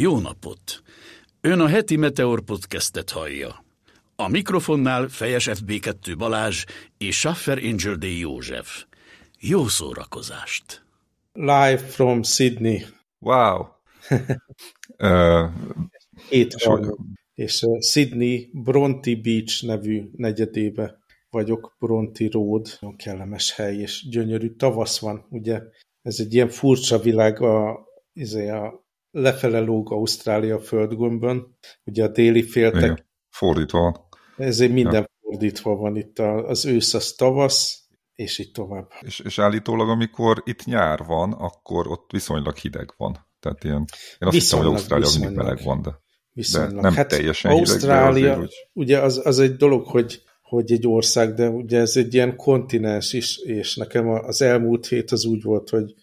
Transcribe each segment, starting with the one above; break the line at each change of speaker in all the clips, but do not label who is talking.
Jó napot! Ön a heti Meteor podcastet hallja. A mikrofonnál Fejes FB2 Balázs és Schaffer Angel D. József. Jó szórakozást!
Live from Sydney.
Wow! uh,
Hét van. És Sydney Bronte Beach nevű negyedébe vagyok, Bronte Road. Nagyon kellemes hely, és gyönyörű tavasz van, ugye? Ez egy ilyen furcsa világ a, izé, a lefele lóg Ausztrália földgömbön, ugye a déli féltek. Igen,
fordítva.
Ezért minden ja. fordítva van itt az ősz, az tavasz, és így tovább.
És, és állítólag, amikor itt nyár van, akkor ott viszonylag hideg van. Tehát ilyen, én azt hiszem, hogy Ausztrália mindig meleg van, de, de nem hát teljesen
Ausztrália,
hideg,
hogy... ugye az, az egy dolog, hogy hogy egy ország, de ugye ez egy ilyen kontinens is, és nekem az elmúlt hét az úgy volt, hogy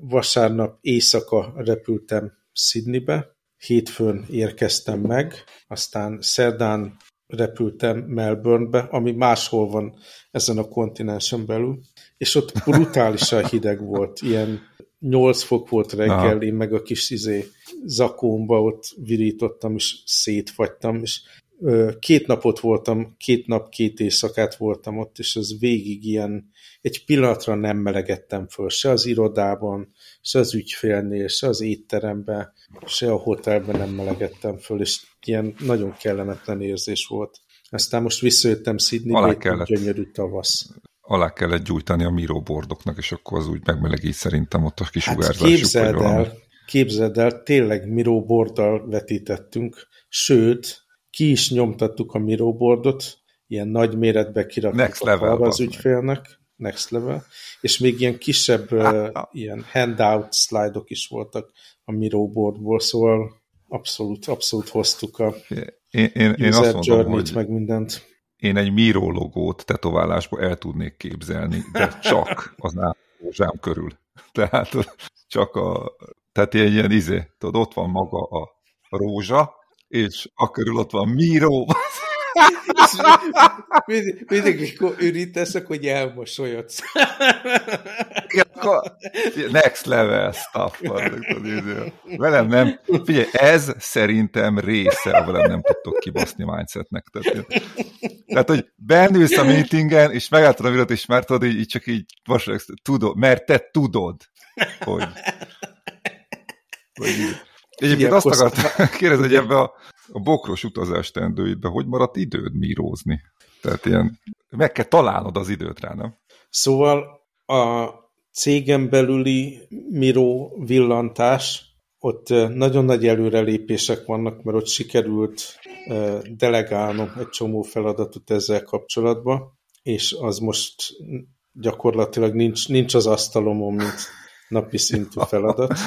vasárnap éjszaka repültem Sydneybe, hétfőn érkeztem meg, aztán szerdán repültem Melbournebe, ami máshol van ezen a kontinensen belül, és ott brutálisan hideg volt, ilyen 8 fok volt reggel, Aha. én meg a kis izé, zakómba ott virítottam, és szétfagytam, és két napot voltam, két nap, két éjszakát voltam ott, és ez végig ilyen, egy pillanatra nem melegedtem föl, se az irodában, se az ügyfélnél, se az étteremben, se a hotelben nem melegedtem föl, és ilyen nagyon kellemetlen érzés volt. Aztán most visszajöttem Sydneybe, egy gyönyörű tavasz.
Alá kellett gyújtani a mirobordoknak, és akkor az úgy megmelegít szerintem ott a kisugárzásuk.
Hát képzeld el, képzeld el, tényleg miroborddal vetítettünk, sőt, ki is nyomtattuk a miroboardot, ilyen nagy méretbe kiraktuk Next level, az ügyfélnek, next level, és még ilyen kisebb uh, ilyen handout slide-ok is voltak a miroboardból, szóval abszolút, abszolút hoztuk a
én, én, én azt mondom, hogy
meg mindent.
Én egy Miro logót tetoválásba el tudnék képzelni, de csak az zsám körül. Tehát csak a, tehát ilyen, ilyen izé, tudod, ott van maga a rózsa, és akkor ott van Miro.
mindig, mindig, mikor ürítesz, akkor elmosolyodsz.
Next level stuff. Velem nem. Figyelj, ez szerintem része, velem nem tudtok kibaszni mindsetnek. Tehát, tehát, hogy bennülsz a meetingen, és megálltad a videót, és már tudod, így, így csak így vasalagsz, tudod, mert te tudod, hogy, hogy Egyébként azt akartam kérdezni, hogy ebbe a, a bokros utazás tendőidbe hogy maradt időd mírózni? Tehát ilyen, meg kell találnod az időt rá, nem?
Szóval a cégen belüli miró villantás, ott nagyon nagy előrelépések vannak, mert ott sikerült delegálnom egy csomó feladatot ezzel kapcsolatban, és az most gyakorlatilag nincs, nincs az asztalomon, mint napi szintű feladat.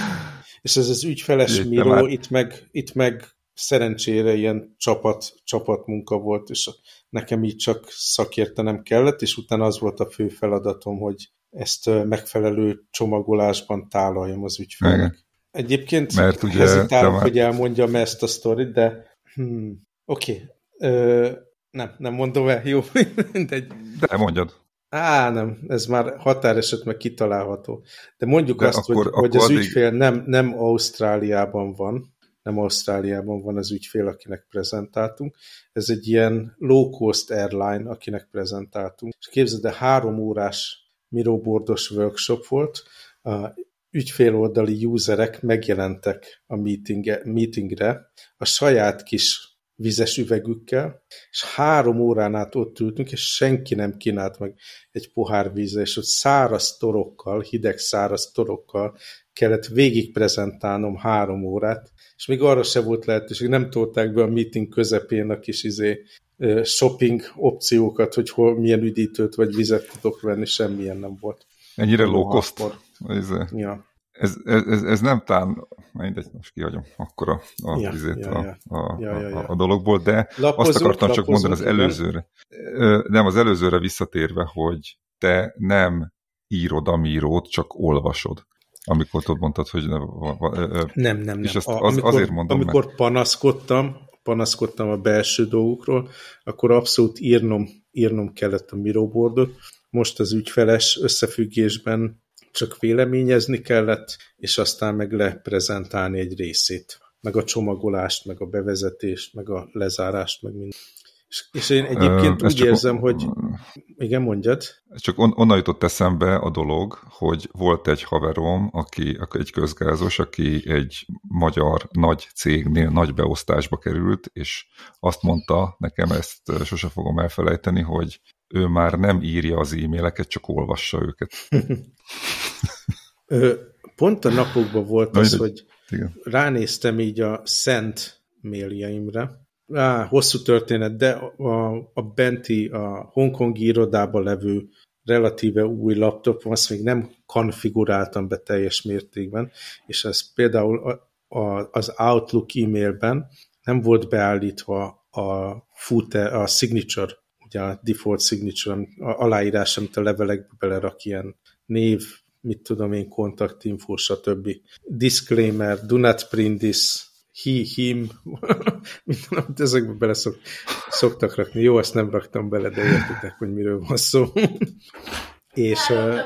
És ez az ügyfeles Itt miró, már... itt meg, itt meg szerencsére ilyen csapat, csapatmunka volt, és nekem így csak szakértenem kellett, és utána az volt a fő feladatom, hogy ezt megfelelő csomagolásban tálaljam az ügyfelnek. Egyébként Mert ugye hezitálok, már... hogy elmondjam ezt a sztorit, de hmm, oké, okay. nem, nem mondom el, jó, mindegy.
De mondjad.
Á, nem, ez már határeset meg kitalálható. De mondjuk De azt, akkor, hogy, akkor hogy az addig... ügyfél nem, nem Ausztráliában van, nem Ausztráliában van az ügyfél, akinek prezentáltunk. Ez egy ilyen low-cost airline, akinek prezentáltunk. És képzeld, de három órás mirobordos workshop volt, ügyféloldali userek megjelentek a meeting meetingre, a saját kis vizes üvegükkel, és három órán át ott ültünk, és senki nem kínált meg egy pohár vízre, és ott száraz torokkal, hideg száraz torokkal kellett végig prezentálnom három órát, és még arra se volt lehetőség, nem tolták be a meeting közepén a kis izé, shopping opciókat, hogy hol, milyen üdítőt vagy vizet tudok venni, semmilyen nem volt.
Ennyire low cost?
Ja
ez, ez, ez nem tán, mindegy, most kihagyom akkor a, a, ja, ja, ja. A, ja, ja, ja. a, a dologból, de lapozunk, azt akartam csak mondani az előzőre. Nem, az előzőre visszatérve, hogy te nem írod a mírót, csak olvasod. Amikor tudod mondtad, hogy... Ne,
nem, nem, nem.
És ezt a, az, amikor, azért mondom,
Amikor mert... panaszkodtam, panaszkodtam a belső dolgokról, akkor abszolút írnom, írnom kellett a miróbordot. Most az ügyfeles összefüggésben csak véleményezni kellett, és aztán meg leprezentálni egy részét. meg a csomagolást, meg a bevezetést, meg a lezárást, meg minden. És, én egyébként Ö, úgy érzem, hogy... Igen, mondjad.
Csak on, onnan jutott eszembe a dolog, hogy volt egy haverom, aki, egy közgázos, aki egy magyar nagy cégnél nagy beosztásba került, és azt mondta, nekem ezt sose fogom elfelejteni, hogy ő már nem írja az e-maileket, csak olvassa őket.
Pont a napokban volt az, hogy igen. ránéztem így a szent mailjeimre, Á, hosszú történet, de a, a benti, a hongkongi irodában levő relatíve új laptop, azt még nem konfiguráltam be teljes mértékben, és ez például a, a, az Outlook e-mailben nem volt beállítva a footer, a signature, ugye a default signature, a aláírás, amit a levelekbe belerak ilyen név, mit tudom én, kontaktinfo, stb. Disclaimer, do not print this, he, him, minden, amit ezekbe bele szok, szoktak rakni. Jó, ezt nem raktam bele, de értitek, hogy miről van szó. és uh,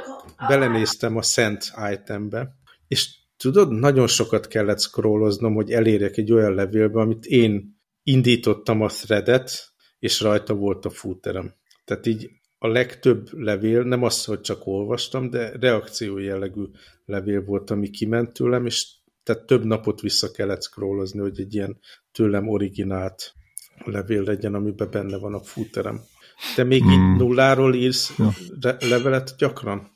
belenéztem a Szent itembe, és tudod, nagyon sokat kellett scrolloznom, hogy elérjek egy olyan levélbe, amit én indítottam a threadet, és rajta volt a footerem. Tehát így a legtöbb levél, nem az, hogy csak olvastam, de reakció jellegű levél volt, ami kiment tőlem, és tehát több napot vissza kellett scrollozni, hogy egy ilyen tőlem originált levél legyen, amiben benne van a footerem. Te még hmm. így nulláról írsz ja. levelet gyakran?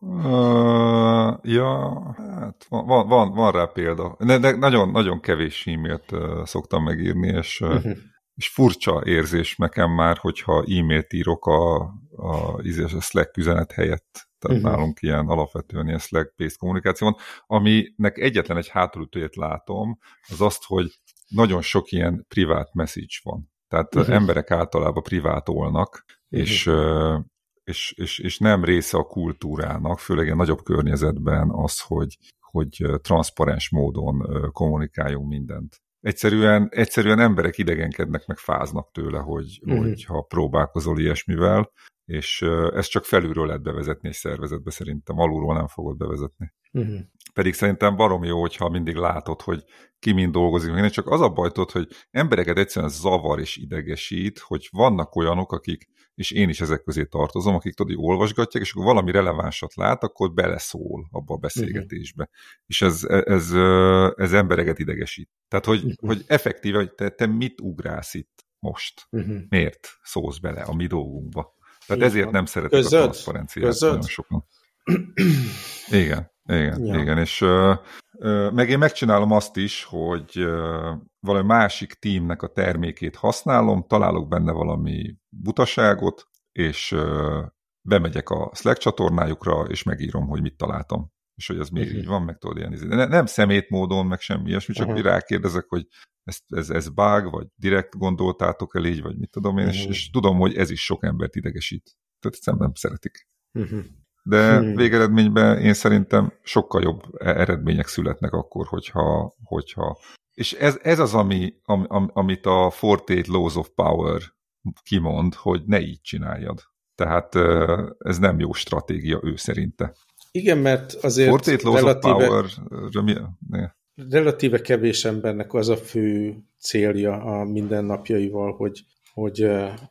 Uh, ja, hát van, van, van rá példa. De, de nagyon, nagyon kevés e-mailt uh, szoktam megírni, és, uh, uh-huh. és furcsa érzés nekem már, hogyha e-mailt írok a, a, a Slack üzenet helyett. Tehát uh-huh. nálunk ilyen alapvetően ilyen Slack-based kommunikáció van, aminek egyetlen egy hátulütőjét látom, az azt, hogy nagyon sok ilyen privát message van. Tehát uh-huh. emberek általában privátolnak, uh-huh. és, és, és, és nem része a kultúrának, főleg ilyen nagyobb környezetben az, hogy, hogy transzparens módon kommunikáljunk mindent. Egyszerűen, egyszerűen emberek idegenkednek, meg fáznak tőle, hogy, uh-huh. hogy ha próbálkozol ilyesmivel, és ezt csak felülről lehet bevezetni egy szervezetbe, szerintem alulról nem fogod bevezetni. Uh-huh. Pedig szerintem barom jó, hogyha mindig látod, hogy ki mind dolgozik. Én csak az a bajtod, hogy embereket egyszerűen zavar és idegesít, hogy vannak olyanok, akik, és én is ezek közé tartozom, akik tudod, olvasgatják, és akkor valami relevánsat lát, akkor beleszól abba a beszélgetésbe. Uh-huh. És ez, ez, ez embereket idegesít. Tehát, hogy, uh-huh. hogy effektíve, hogy te, te mit ugrálsz itt most? Uh-huh. Miért szólsz bele a mi dolgunkba? Tehát Így ezért van. nem szeretik Közöd? a transzparenciát Közöd? nagyon sokan. Igen, igen, ja. igen, és uh, uh, meg én megcsinálom azt is, hogy uh, valami másik tímnek a termékét használom, találok benne valami butaságot, és uh, bemegyek a Slack csatornájukra, és megírom, hogy mit találtam és hogy miért uh-huh. így van, meg tudod ilyen izé. ne, nem szemét módon, meg semmi ilyesmi, csak uh-huh. rákérdezek, hogy ez, ez, ez bug, vagy direkt gondoltátok el így, vagy mit tudom én, uh-huh. és, és tudom, hogy ez is sok embert idegesít. Tehát egyszerűen nem szeretik. Uh-huh. De uh-huh. végeredményben én szerintem sokkal jobb e- eredmények születnek akkor, hogyha, hogyha és ez, ez az, ami, am, amit a 48 Laws of Power kimond, hogy ne így csináljad. Tehát ez nem jó stratégia ő szerinte.
Igen, mert azért
48 Laws relatíve... Power,
relatíve kevés embernek az a fő célja a mindennapjaival, hogy, hogy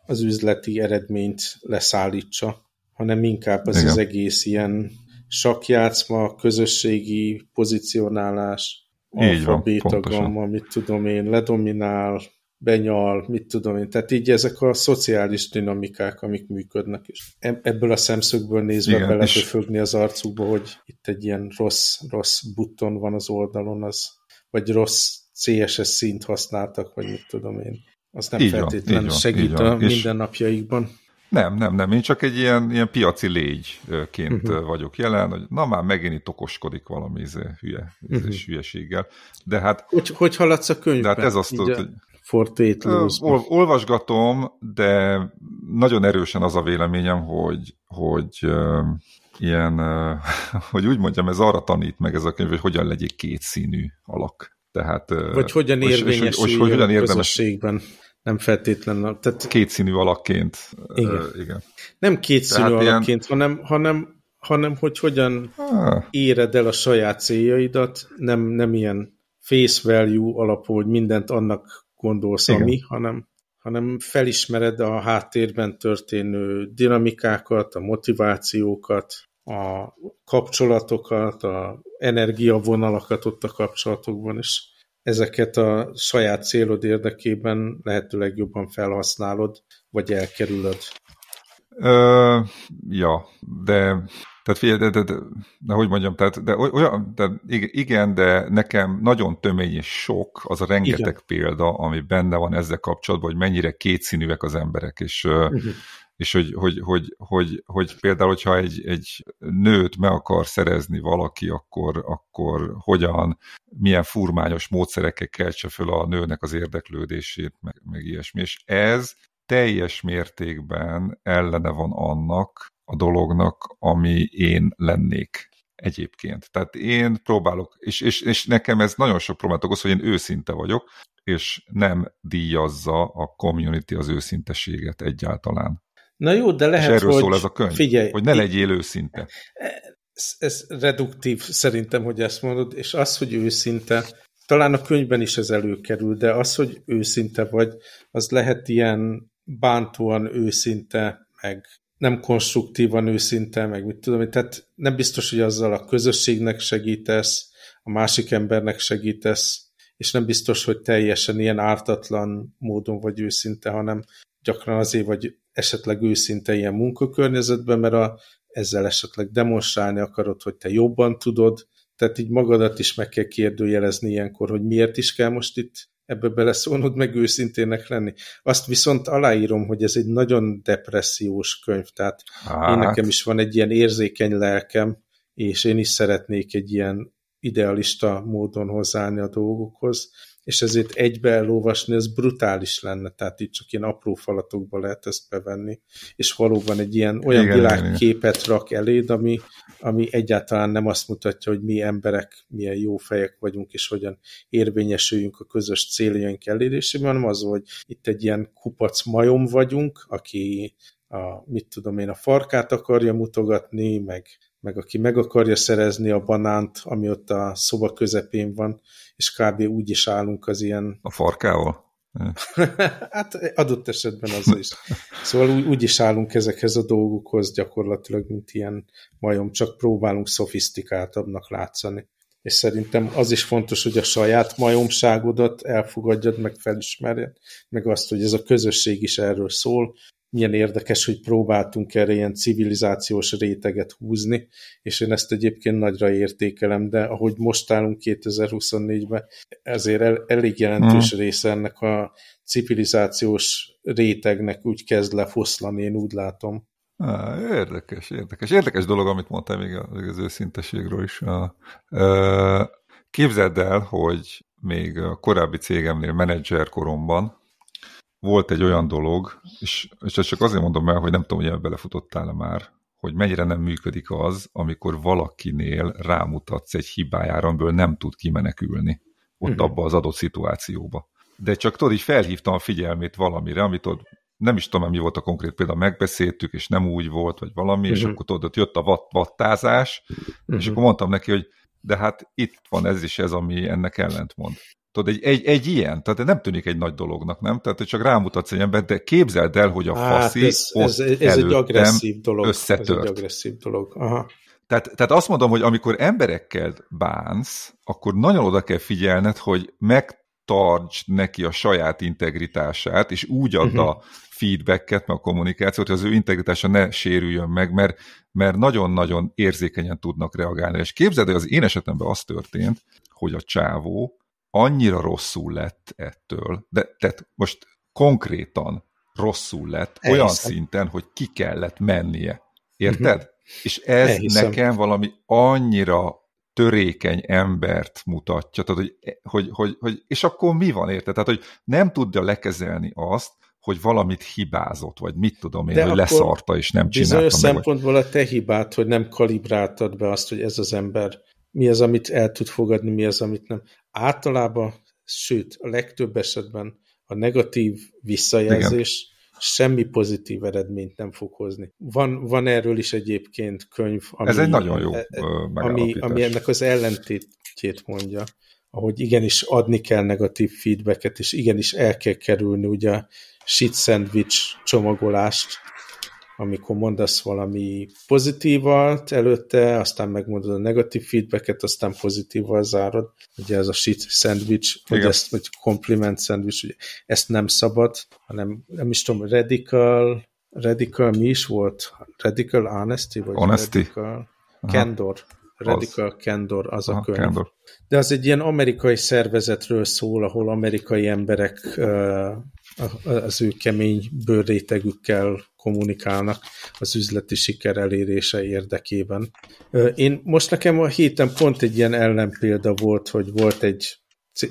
az üzleti eredményt leszállítsa, hanem inkább az Igen. az egész ilyen sakjátszma, közösségi pozicionálás, alfabétagam, amit tudom én, ledominál, benyal, mit tudom én. Tehát így ezek a szociális dinamikák, amik működnek. És ebből a szemszögből nézve Igen, be lehet fögni az arcukba, hogy itt egy ilyen rossz, rossz button van az oldalon, az, vagy rossz CSS szint használtak, vagy mit tudom én. Az nem feltétlenül segít van, a mindennapjaikban.
Nem, nem, nem. Én csak egy ilyen, ilyen piaci légyként uh-huh. vagyok jelen, hogy na már megint itt okoskodik valami izé, hülye, uh-huh. hülyeséggel. De hát...
Hogy, hogy haladsz a könyvben?
De hát ez azt tudod, hogy
Ol,
olvasgatom, de nagyon erősen az a véleményem, hogy, hogy uh, ilyen, uh, hogy úgy mondjam, ez arra tanít meg ez a könyv, hogy hogyan legyék kétszínű alak. Tehát,
uh, Vagy hogyan érvényesüljön hogy hogyan érdemes, közösségben. Nem feltétlenül.
Tehát, kétszínű alakként. Igen. Uh, igen.
Nem kétszínű Tehát alakként, ilyen... hanem, hanem, hanem hogy hogyan ah. éred el a saját céljaidat, nem, nem ilyen face value alapú, hogy mindent annak gondolsz, Igen. ami, hanem, hanem felismered a háttérben történő dinamikákat, a motivációkat, a kapcsolatokat, a energiavonalakat ott a kapcsolatokban is. Ezeket a saját célod érdekében lehetőleg jobban felhasználod, vagy elkerülöd.
Ö, ja, de tehát figyelj, de, de, de, de hogy mondjam, tehát, de olyan, de igen, de nekem nagyon tömény és sok az a rengeteg igen. példa, ami benne van ezzel kapcsolatban, hogy mennyire kétszínűek az emberek, és, uh-huh. és hogy, hogy, hogy, hogy, hogy például, hogyha egy, egy nőt meg akar szerezni valaki, akkor, akkor hogyan, milyen furmányos módszerekkel keltse föl a nőnek az érdeklődését, meg, meg ilyesmi. És ez teljes mértékben ellene van annak a dolognak, ami én lennék egyébként. Tehát én próbálok, és, és, és nekem ez nagyon sok problémát okoz, hogy én őszinte vagyok, és nem díjazza a community az őszinteséget egyáltalán.
Na jó, de lehet,
és erről
hogy...
szól ez a könyv, figyelj, hogy ne legyél őszinte.
Ez, ez reduktív szerintem, hogy ezt mondod, és az, hogy őszinte, talán a könyvben is ez előkerül, de az, hogy őszinte vagy, az lehet ilyen bántóan őszinte, meg nem konstruktívan őszinte, meg mit tudom, tehát nem biztos, hogy azzal a közösségnek segítesz, a másik embernek segítesz, és nem biztos, hogy teljesen ilyen ártatlan módon vagy őszinte, hanem gyakran azért vagy esetleg őszinte ilyen munkakörnyezetben, mert a, ezzel esetleg demonstrálni akarod, hogy te jobban tudod, tehát így magadat is meg kell kérdőjelezni ilyenkor, hogy miért is kell most itt ebbe beleszólnod, meg őszintének lenni. Azt viszont aláírom, hogy ez egy nagyon depressziós könyv, tehát hát. én nekem is van egy ilyen érzékeny lelkem, és én is szeretnék egy ilyen idealista módon hozzáállni a dolgokhoz, és ezért egybe elolvasni, ez brutális lenne, tehát itt csak ilyen apró falatokba lehet ezt bevenni, és valóban egy ilyen olyan igen, világképet igen. rak eléd, ami, ami egyáltalán nem azt mutatja, hogy mi emberek milyen jó fejek vagyunk, és hogyan érvényesüljünk a közös céljaink elérésében, hanem az, hogy itt egy ilyen kupac majom vagyunk, aki a, mit tudom én, a farkát akarja mutogatni, meg, meg aki meg akarja szerezni a banánt, ami ott a szoba közepén van, és kb. úgy is állunk az ilyen...
A farkával?
hát adott esetben az is. Szóval úgy, úgy is állunk ezekhez a dolgokhoz gyakorlatilag, mint ilyen majom, csak próbálunk szofisztikáltabbnak látszani. És szerintem az is fontos, hogy a saját majomságodat elfogadjad, meg felismerjed, meg azt, hogy ez a közösség is erről szól, milyen érdekes, hogy próbáltunk erre ilyen civilizációs réteget húzni, és én ezt egyébként nagyra értékelem, de ahogy most állunk 2024-ben, ezért el, elég jelentős hmm. része ennek a civilizációs rétegnek úgy kezd lefoszlani, én úgy látom.
Érdekes, érdekes. Érdekes dolog, amit mondtál még az őszinteségről is. Képzeld el, hogy még a korábbi cégemnél menedzser koromban volt egy olyan dolog, és, és ezt csak azért mondom el, hogy nem tudom, hogy ebben belefutottál-e már, hogy mennyire nem működik az, amikor valakinél rámutatsz egy hibájára, amiből nem tud kimenekülni ott uh-huh. abba az adott szituációba. De csak tudod, így felhívtam a figyelmét valamire, amit ott nem is tudom, mi volt a konkrét példa, megbeszéltük, és nem úgy volt, vagy valami, uh-huh. és mhm. akkor tudod, ott jött a vatt, vattázás, uh-huh. és mhm. akkor mondtam neki, hogy de hát itt van ez is ez, ami ennek ellentmond. Tudod, egy, egy, egy ilyen, tehát nem tűnik egy nagy dolognak, nem? Tehát, csak rámutatsz egy ember, de képzeld el, hogy a hát, faszi
ez, ez, ez, ez egy agresszív dolog. összetört. Ez egy agresszív dolog. Aha.
Tehát, tehát azt mondom, hogy amikor emberekkel bánsz, akkor nagyon oda kell figyelned, hogy megtartsd neki a saját integritását, és úgy add uh-huh. a feedbacket, meg a kommunikációt, hogy az ő integritása ne sérüljön meg, mert mert nagyon-nagyon érzékenyen tudnak reagálni. És képzeld, hogy az én esetemben az történt, hogy a csávó annyira rosszul lett ettől, de tehát most konkrétan rosszul lett, Elhiszem. olyan szinten, hogy ki kellett mennie. Érted? Uh-huh. És ez Elhiszem. nekem valami annyira törékeny embert mutatja, tehát, hogy, hogy, hogy, hogy, és akkor mi van érted? Tehát, hogy nem tudja lekezelni azt, hogy valamit hibázott, vagy mit tudom én, De hogy leszarta, és nem csinálta
Bizonyos szempontból a te hibát, hogy nem kalibráltad be azt, hogy ez az ember mi az, amit el tud fogadni, mi az, amit nem. Általában, sőt, a legtöbb esetben a negatív visszajelzés Igen. semmi pozitív eredményt nem fog hozni. Van, van erről is egyébként könyv,
ami, Ez egy nagyon jó
e, e, ami, ami ennek az ellentétjét mondja, ahogy igenis adni kell negatív feedbacket, és igenis el kell kerülni ugye a shit sandwich csomagolást, amikor mondasz valami pozitívalt előtte, aztán megmondod a negatív feedbacket, aztán pozitívval zárod. Ugye ez a shit sandwich, vagy, ezt, vagy compliment sandwich, ugye ezt nem szabad, hanem nem is tudom, radical, radical mi is volt? Radical honesty? Vagy
honesty?
Radical candor. Radical az. Candor az Aha, a könyv.
Candor.
De az egy ilyen amerikai szervezetről szól, ahol amerikai emberek az ő kemény bőrrétegükkel kommunikálnak az üzleti siker elérése érdekében. Én most nekem a héten pont egy ilyen ellenpélda volt, hogy volt egy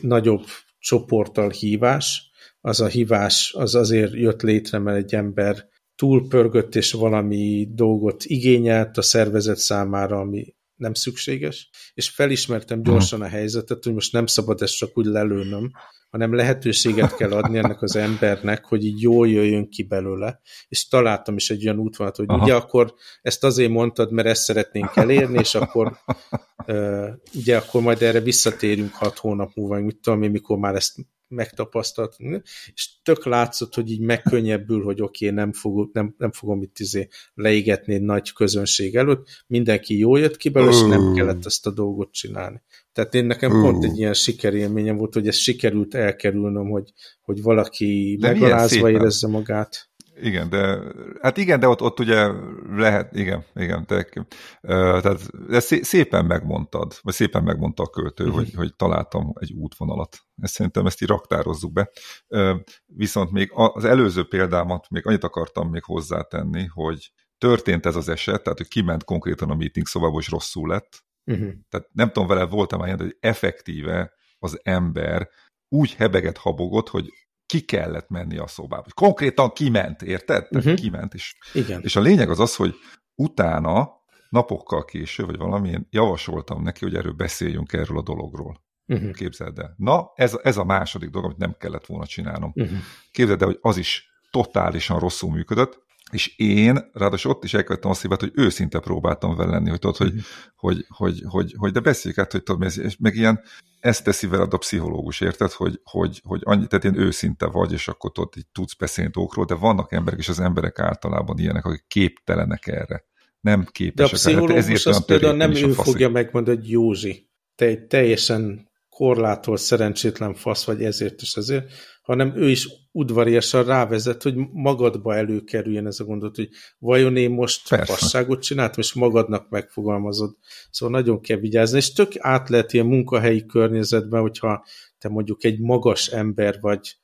nagyobb csoporttal hívás, az a hívás az azért jött létre, mert egy ember túlpörgött és valami dolgot igényelt a szervezet számára, ami nem szükséges, és felismertem gyorsan a helyzetet, hogy most nem szabad ezt csak úgy lelőnöm, hanem lehetőséget kell adni ennek az embernek, hogy így jól jöjjön ki belőle, és találtam is egy olyan útvonalat, hogy Aha. ugye akkor ezt azért mondtad, mert ezt szeretnénk elérni, és akkor uh, ugye akkor majd erre visszatérünk hat hónap múlva, mit tudom én, mikor már ezt megtapasztalt, és tök látszott, hogy így megkönnyebbül, hogy oké, okay, nem, fog, nem, nem fogom itt izé leégetni egy nagy közönség előtt, mindenki jól jött ki belőle, és nem kellett ezt a dolgot csinálni. Tehát én nekem uh. pont egy ilyen sikerélményem volt, hogy ezt sikerült elkerülnöm, hogy, hogy valaki de megalázva érezze magát.
Igen, de hát igen, de ott, ott ugye lehet, igen, igen, de, tehát de szépen megmondtad, vagy szépen megmondta a költő, uh-huh. hogy, hogy találtam egy útvonalat. Ezt szerintem ezt így raktározzuk be. Viszont még az előző példámat még annyit akartam még hozzátenni, hogy történt ez az eset, tehát hogy kiment konkrétan a meeting szobába, és rosszul lett. Uh-huh. Tehát nem tudom vele, voltam már hogy effektíve az ember úgy hebeget habogott, hogy ki kellett menni a szobába. Konkrétan kiment, érted? Uh-huh. Kiment. És,
Igen.
és a lényeg az az, hogy utána, napokkal később, vagy valamilyen javasoltam neki, hogy erről beszéljünk erről a dologról. Uh-huh. Képzeld el. Na, ez, ez a második dolog, amit nem kellett volna csinálnom. Uh-huh. Képzeld el, hogy az is totálisan rosszul működött, és én, ráadásul ott is elkövettem azt hibát, hogy őszinte próbáltam vele lenni, hogy tudod, hogy, mm. hogy, hogy, hogy, hogy, de beszéljük át, hogy tudod, és meg ilyen, ezt teszi veled a pszichológus, érted, hogy, hogy, hogy annyi, tehát ilyen őszinte vagy, és akkor tudod, így tudsz beszélni dolgokról, de vannak emberek, és az emberek általában ilyenek, akik képtelenek erre. Nem képesek. De a
pszichológus hát ezért azt például nem ő fogja megmondani, hogy Józsi, te egy teljesen korlától szerencsétlen fasz vagy ezért és ezért, hanem ő is udvariasan rávezet, hogy magadba előkerüljen ez a gondot, hogy vajon én most Persze. fasságot csináltam, és magadnak megfogalmazod. Szóval nagyon kell vigyázni, és tök át lehet ilyen munkahelyi környezetben, hogyha te mondjuk egy magas ember vagy,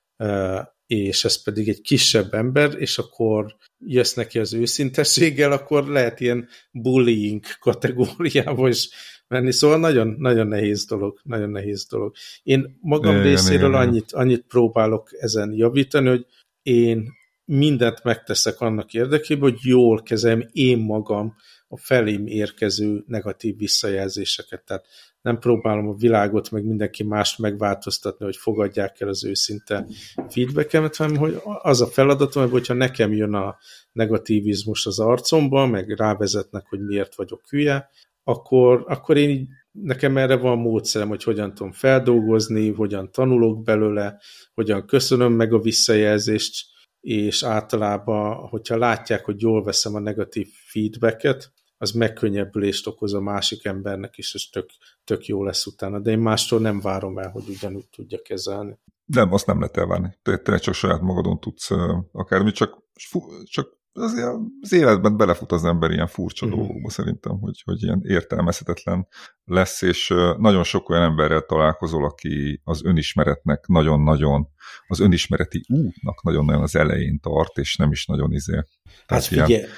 és ez pedig egy kisebb ember, és akkor jössz neki az őszintességgel, akkor lehet ilyen bullying kategóriába is menni. Szóval nagyon, nagyon nehéz dolog, nagyon nehéz dolog. Én magam igen, részéről igen, annyit, annyit próbálok ezen javítani, hogy én mindent megteszek annak érdekében, hogy jól kezeljem én magam a felém érkező negatív visszajelzéseket. Tehát nem próbálom a világot, meg mindenki mást megváltoztatni, hogy fogadják el az őszinte feedbackemet, hanem hogy az a feladatom, hogyha nekem jön a negativizmus az arcomba, meg rávezetnek, hogy miért vagyok hülye, akkor, akkor én így, nekem erre van módszerem, hogy hogyan tudom feldolgozni, hogyan tanulok belőle, hogyan köszönöm meg a visszajelzést, és általában, hogyha látják, hogy jól veszem a negatív feedbacket, az megkönnyebbülést okoz a másik embernek is, és tök, tök jó lesz utána. De én mástól nem várom el, hogy ugyanúgy tudja kezelni.
Nem, azt nem lehet elvárni. Te, te csak saját magadon tudsz akármit, csak, csak az, az életben belefut az ember ilyen furcsa uh-huh. dolgokba szerintem, hogy, hogy ilyen értelmezhetetlen lesz, és nagyon sok olyan emberrel találkozol, aki az önismeretnek nagyon-nagyon, az önismereti útnak nagyon-nagyon az elején tart, és nem is nagyon izé.
Hát figyelj, ilyen,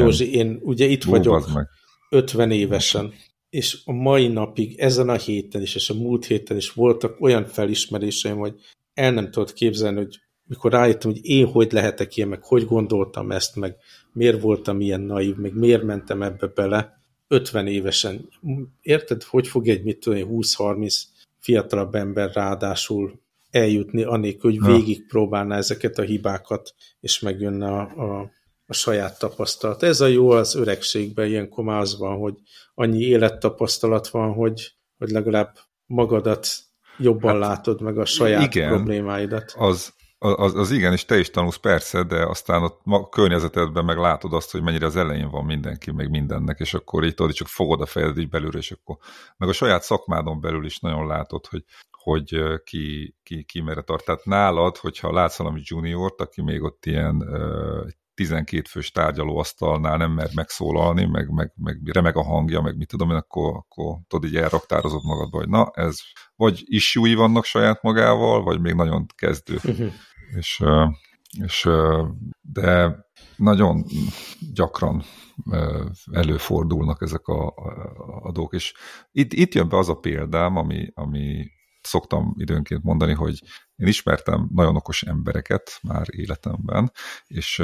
Józsi, én ugye itt vagyok meg. 50 évesen, és a mai napig, ezen a héten is, és a múlt héten is voltak olyan felismeréseim, hogy el nem tudod képzelni, hogy mikor rájöttem, hogy én hogy lehetek ilyen, meg hogy gondoltam ezt, meg miért voltam ilyen naív, meg miért mentem ebbe bele, 50 évesen. Érted, hogy fog egy, mit tudom, 20-30 fiatalabb ember ráadásul eljutni, anélkül, hogy végig próbálná ezeket a hibákat, és megjönne a, a, a saját tapasztalat. Ez a jó az öregségben, már az van, hogy annyi élettapasztalat van, hogy, hogy legalább magadat jobban hát, látod meg a saját igen, problémáidat.
Az, az, az igen, és te is tanulsz persze, de aztán a környezetedben meg látod azt, hogy mennyire az elején van mindenki, meg mindennek, és akkor így tudod, csak fogod a fejed így belülre, és akkor meg a saját szakmádon belül is nagyon látod, hogy, hogy ki, ki, ki merre tart. Tehát nálad, hogyha látsz valami juniort, aki még ott ilyen 12 fős tárgyalóasztalnál nem mer megszólalni, meg, meg, meg remeg a hangja, meg mit tudom én, akkor, akkor tudod, így elraktározod magadba, hogy na, ez vagy issúi vannak saját magával, vagy még nagyon kezdő. Uh-huh. És, és de nagyon gyakran előfordulnak ezek a, a, dolgok, és itt, itt jön be az a példám, ami, ami szoktam időnként mondani, hogy én ismertem nagyon okos embereket már életemben, és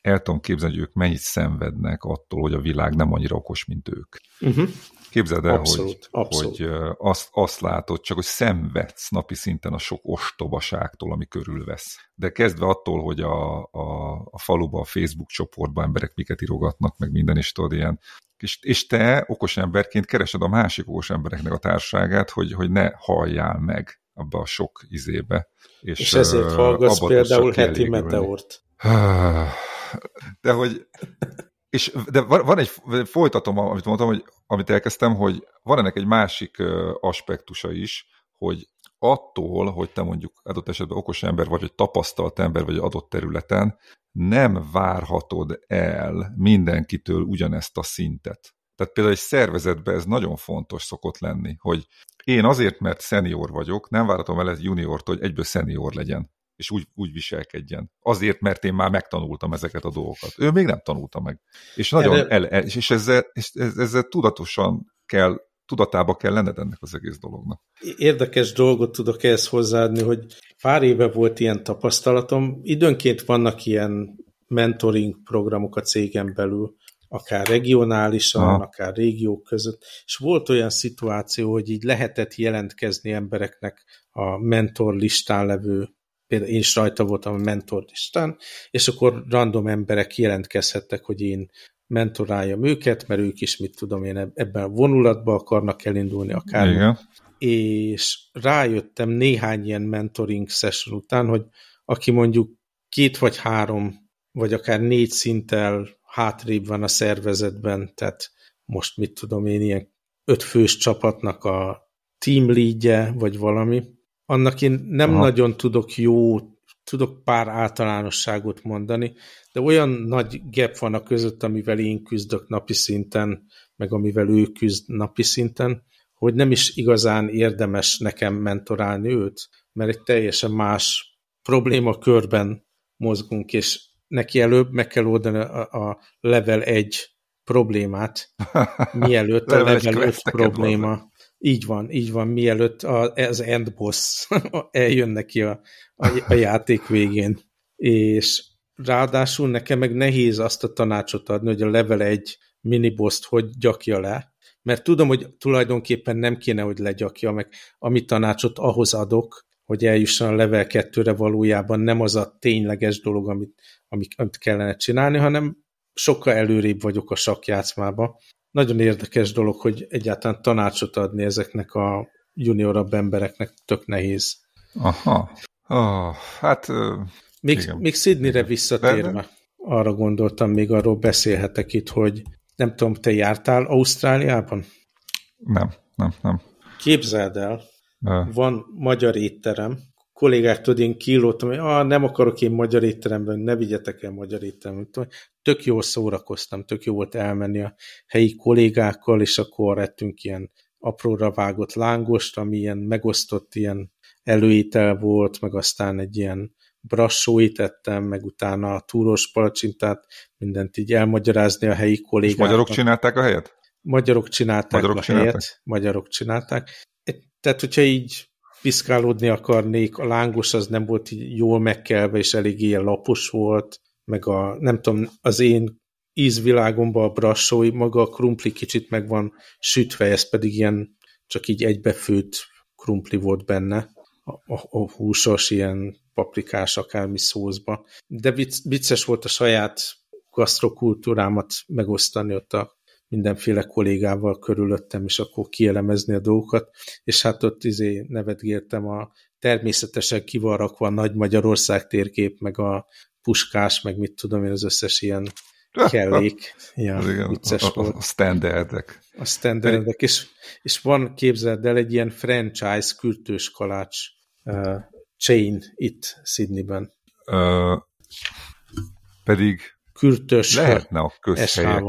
el tudom képzelni, hogy ők mennyit szenvednek attól, hogy a világ nem annyira okos, mint ők. Uh-huh. Képzeld el, abszolút, hogy, abszolút. hogy azt, azt látod, csak hogy szenvedsz napi szinten a sok ostobaságtól, ami körülvesz. De kezdve attól, hogy a, a, a faluban, a Facebook csoportban emberek miket írogatnak, meg minden is tudod, ilyen. És, és te okos emberként keresed a másik okos embereknek a társágát, hogy, hogy ne halljál meg abba a sok izébe.
És, és ezért hallgass például heti meteort.
De hogy és de van egy, folytatom, amit mondtam, hogy amit elkezdtem, hogy van ennek egy másik aspektusa is, hogy attól, hogy te mondjuk adott esetben okos ember vagy, vagy tapasztalt ember vagy adott területen, nem várhatod el mindenkitől ugyanezt a szintet. Tehát például egy szervezetben ez nagyon fontos szokott lenni, hogy én azért, mert szenior vagyok, nem várhatom el egy juniortól, hogy egyből szenior legyen és úgy, úgy viselkedjen. Azért, mert én már megtanultam ezeket a dolgokat. Ő még nem tanulta meg. És nagyon el, el, és ezzel, és ezzel tudatosan kell, tudatába kell lenned ennek az egész dolognak.
Érdekes dolgot tudok ehhez hozzáadni, hogy pár éve volt ilyen tapasztalatom. Időnként vannak ilyen mentoring programok a cégen belül, akár regionálisan, Aha. akár régiók között, és volt olyan szituáció, hogy így lehetett jelentkezni embereknek a mentor listán levő például én is rajta voltam a mentorlistán, és akkor random emberek jelentkezhettek, hogy én mentoráljam őket, mert ők is, mit tudom én, ebben a vonulatba akarnak elindulni akár. Igen. És rájöttem néhány ilyen mentoring session után, hogy aki mondjuk két vagy három, vagy akár négy szinttel hátrébb van a szervezetben, tehát most mit tudom én, ilyen öt fős csapatnak a team leadje, vagy valami, annak én nem Aha. nagyon tudok jó, tudok pár általánosságot mondani, de olyan nagy gap van a között, amivel én küzdök napi szinten, meg amivel ő küzd napi szinten, hogy nem is igazán érdemes nekem mentorálni őt, mert egy teljesen más probléma körben mozgunk, és neki előbb meg kell oldani a, a level 1 problémát, mielőtt a level 5 probléma így van, így van, mielőtt az end boss eljön neki a, a, a játék végén. És ráadásul nekem meg nehéz azt a tanácsot adni, hogy a level 1 miniboszt hogy gyakja le, mert tudom, hogy tulajdonképpen nem kéne, hogy legyakja, meg amit tanácsot ahhoz adok, hogy eljusson a level 2-re valójában nem az a tényleges dolog, amit, amit, amit kellene csinálni, hanem sokkal előrébb vagyok a sakjátszmába, nagyon érdekes dolog, hogy egyáltalán tanácsot adni ezeknek a juniorabb embereknek tök nehéz.
Aha. Oh, hát...
Még, igen. még Sydneyre visszatérve, arra gondoltam, még arról beszélhetek itt, hogy nem tudom, te jártál Ausztráliában?
Nem, nem, nem.
Képzeld el, De... van magyar étterem, kollégáktól én kilóttam, hogy ah, nem akarok én magyar étteremben, ne vigyetek el magyar étteremben. Tök jól szórakoztam, tök jó volt elmenni a helyi kollégákkal, és akkor ettünk ilyen apróra vágott lángost, ami ilyen megosztott ilyen előétel volt, meg aztán egy ilyen brassóit ettem, meg utána a túros palacsintát, mindent így elmagyarázni a helyi kollégáknak.
És magyarok csinálták a helyet?
Magyarok csinálták magyarok a csinálták? helyet, magyarok csinálták. Tehát, hogyha így piszkálódni akarnék, a lángos az nem volt így jól megkelve, és elég ilyen lapos volt, meg a, nem tudom, az én ízvilágomban a brassói, maga a krumpli kicsit meg van sütve, ez pedig ilyen csak így egybefőtt krumpli volt benne, a, a, a húsos, ilyen paprikás akármi szózba. De vicc, vicces volt a saját gasztrokultúrámat megosztani ott a mindenféle kollégával körülöttem, és akkor kielemezni a dolgokat, és hát ott izé nevetgéltem a természetesen ki van rakva a Nagy Magyarország térkép, meg a puskás, meg mit tudom én, az összes ilyen kellék. Ja,
igen, vicces a, volt. A standardek.
A standardek, és, és van, képzeld el, egy ilyen franchise kürtős kalács uh, chain itt Sydneyben. Uh,
pedig
kürtös
lehetne a közhelyek.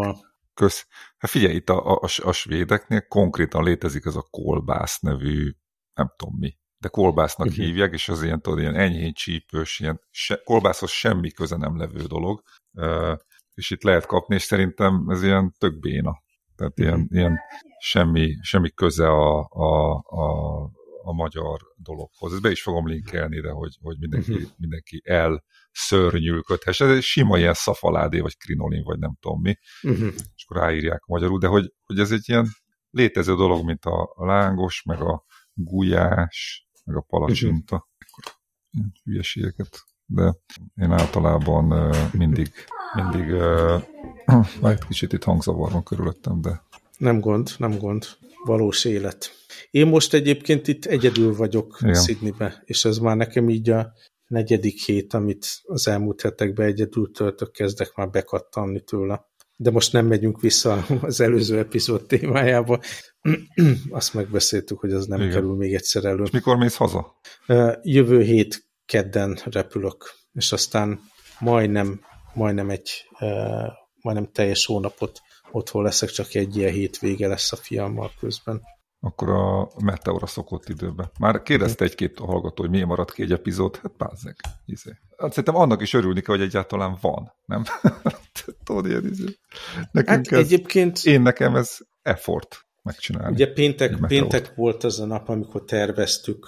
Köz, hát figyelj, itt a, a, a svédeknél konkrétan létezik ez a kolbász nevű, nem tudom mi, de kolbásznak uh mhm. -huh. hívják, és az ilyen, tudod, ilyen enyhén csípős, ilyen se, kolbászhoz semmi köze nem levő dolog, uh, és itt lehet kapni, és szerintem ez ilyen tök béna. Tehát uh -huh. ilyen, mhm. ilyen semmi, semmi köze a, a, a, a magyar dologhoz. Ezt be is fogom linkelni, de hogy, hogy mindenki, uh mhm. -huh. mindenki el szörnyűködhess. Ez egy sima ilyen szafaládé, vagy krinolin, vagy nem tudom mi, uh -huh. és akkor ráírják magyarul, de hogy, hogy ez egy ilyen létező dolog, mint a, lángos, meg a gulyás, meg a palacsinta. Uh -huh. Ilyen hülyeségeket. De én általában uh, mindig, mindig uh, egy kicsit itt hangzavar van körülöttem, de...
Nem gond, nem gond. Valós élet. Én most egyébként itt egyedül vagyok Igen. Sydneybe, és ez már nekem így a negyedik hét, amit az elmúlt hetekben egyedül töltök, kezdek már bekattanni tőle. De most nem megyünk vissza az előző epizód témájába. Azt megbeszéltük, hogy az nem Igen. kerül még egyszer elő. És
mikor mész haza?
Jövő hét kedden repülök, és aztán majdnem, majdnem egy majdnem teljes hónapot otthon leszek, csak egy ilyen hétvége lesz a fiammal közben
akkor a Meteora szokott időben. Már kérdezte egy-két hallgató, hogy miért maradt ki egy epizód, hát bázzeg. Izé. Hát szerintem annak is örülni kell, hogy egyáltalán van, nem? Tudod, ilyen izé.
Nekünk hát ez, egyébként...
Én nekem ez effort megcsinálni.
Ugye péntek, péntek volt az a nap, amikor terveztük,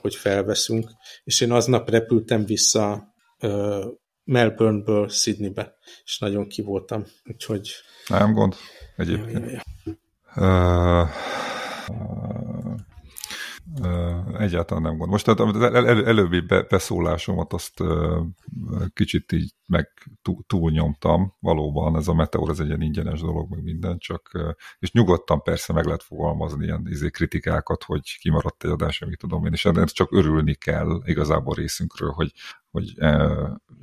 hogy felveszünk, és én aznap repültem vissza Melbourneből Sydneybe, és nagyon ki voltam, úgyhogy...
Nem gond, egyébként. Ja, ja, ja. Egyáltalán nem gond. Most tehát az el, el, előbbi beszólásomat azt kicsit így meg túlnyomtam, valóban ez a meteor, ez egy ilyen ingyenes dolog, meg minden, csak, és nyugodtan persze meg lehet fogalmazni ilyen izé, kritikákat, hogy kimaradt egy adás, amit tudom én, és ennek csak örülni kell igazából részünkről, hogy, hogy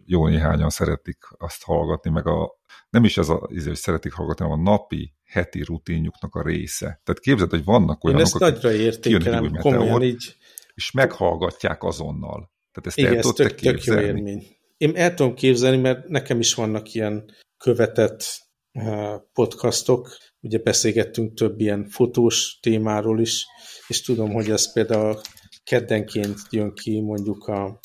jó néhányan szeretik azt hallgatni, meg a, nem is ez a, izé, hogy szeretik hallgatni, hanem a napi heti rutinjuknak a része. Tehát képzeld, hogy vannak olyanok,
Én ezt nagyra értékelem, komolyan így.
És meghallgatják azonnal. Tehát ezt
Igen, el ez tök, tök jó élmény. Én el tudom képzelni, mert nekem is vannak ilyen követett uh, podcastok, ugye beszélgettünk több ilyen fotós témáról is, és tudom, hogy ez például keddenként jön ki mondjuk a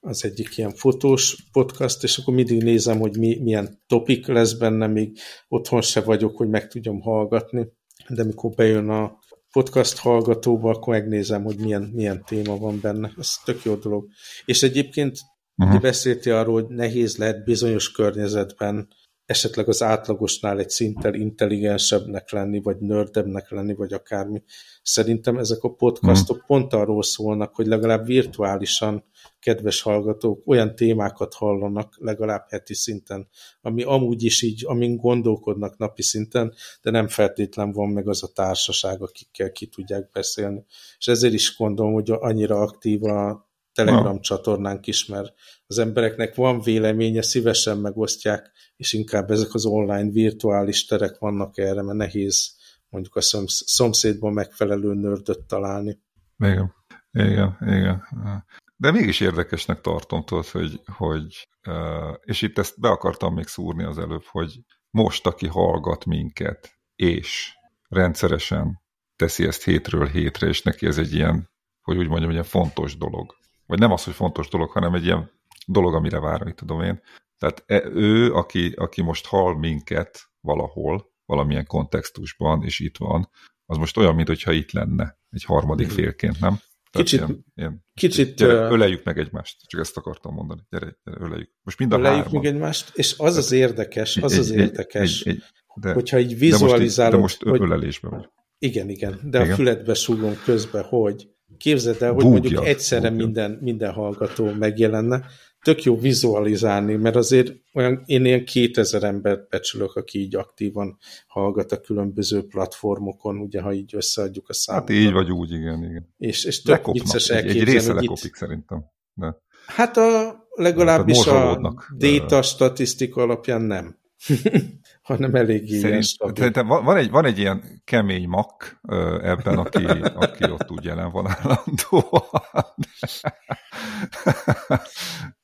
az egyik ilyen fotós podcast, és akkor mindig nézem, hogy mi, milyen topik lesz benne, még otthon se vagyok, hogy meg tudjam hallgatni, de mikor bejön a podcast hallgatóba, akkor megnézem, hogy milyen, milyen téma van benne. Ez tök jó dolog. És egyébként uh-huh. beszéltél arról, hogy nehéz lehet bizonyos környezetben esetleg az átlagosnál egy szinttel intelligensebbnek lenni, vagy nördebbnek lenni, vagy akármi. Szerintem ezek a podcastok hmm. pont arról szólnak, hogy legalább virtuálisan kedves hallgatók olyan témákat hallanak legalább heti szinten, ami amúgy is így, amin gondolkodnak napi szinten, de nem feltétlen van meg az a társaság, akikkel ki tudják beszélni. És ezért is gondolom, hogy annyira aktív a Telegram ja. csatornánk is, mert az embereknek van véleménye, szívesen megosztják, és inkább ezek az online virtuális terek vannak erre, mert nehéz mondjuk a szomszédban megfelelő nördöt találni.
Igen, igen, igen. De mégis érdekesnek tartom, tudod, hogy, hogy és itt ezt be akartam még szúrni az előbb, hogy most, aki hallgat minket, és rendszeresen teszi ezt hétről hétre, és neki ez egy ilyen, hogy úgy mondjam, egy ilyen fontos dolog. Vagy nem az, hogy fontos dolog, hanem egy ilyen dolog, amire vár, mit tudom én. Tehát e, ő, aki, aki most hall minket valahol, valamilyen kontextusban, és itt van, az most olyan, mintha itt lenne, egy harmadik félként, nem?
Tehát kicsit, ilyen, ilyen,
kicsit gyere, öleljük meg egymást, csak ezt akartam mondani. Gyere, gyere öleljük. Most mind a
öleljük hárman. meg egymást, és az az érdekes, az egy, az érdekes, egy, egy, de, hogyha így vizualizálod...
De most, de most ölelésben vagy.
Igen, igen, de igen. a füledbe súgom közbe, hogy képzeld el, hogy
Búgja,
mondjuk egyszerre
búgja.
minden, minden hallgató megjelenne, tök jó vizualizálni, mert azért olyan, én ilyen 2000 embert becsülök, aki így aktívan hallgat a különböző platformokon, ugye, ha így összeadjuk a számokat.
Hát így vagy úgy, igen, igen.
És, és tök
Lekopnak,
vicces
egy, egy
elképzelni,
része
hogy itt,
lekopik szerintem. De.
Hát a, legalábbis
Tehát
a data statisztika alapján nem. hanem eléggé ilyen
szerintem van, egy, van egy ilyen kemény mak ebben, aki, aki ott úgy jelen van állandóan.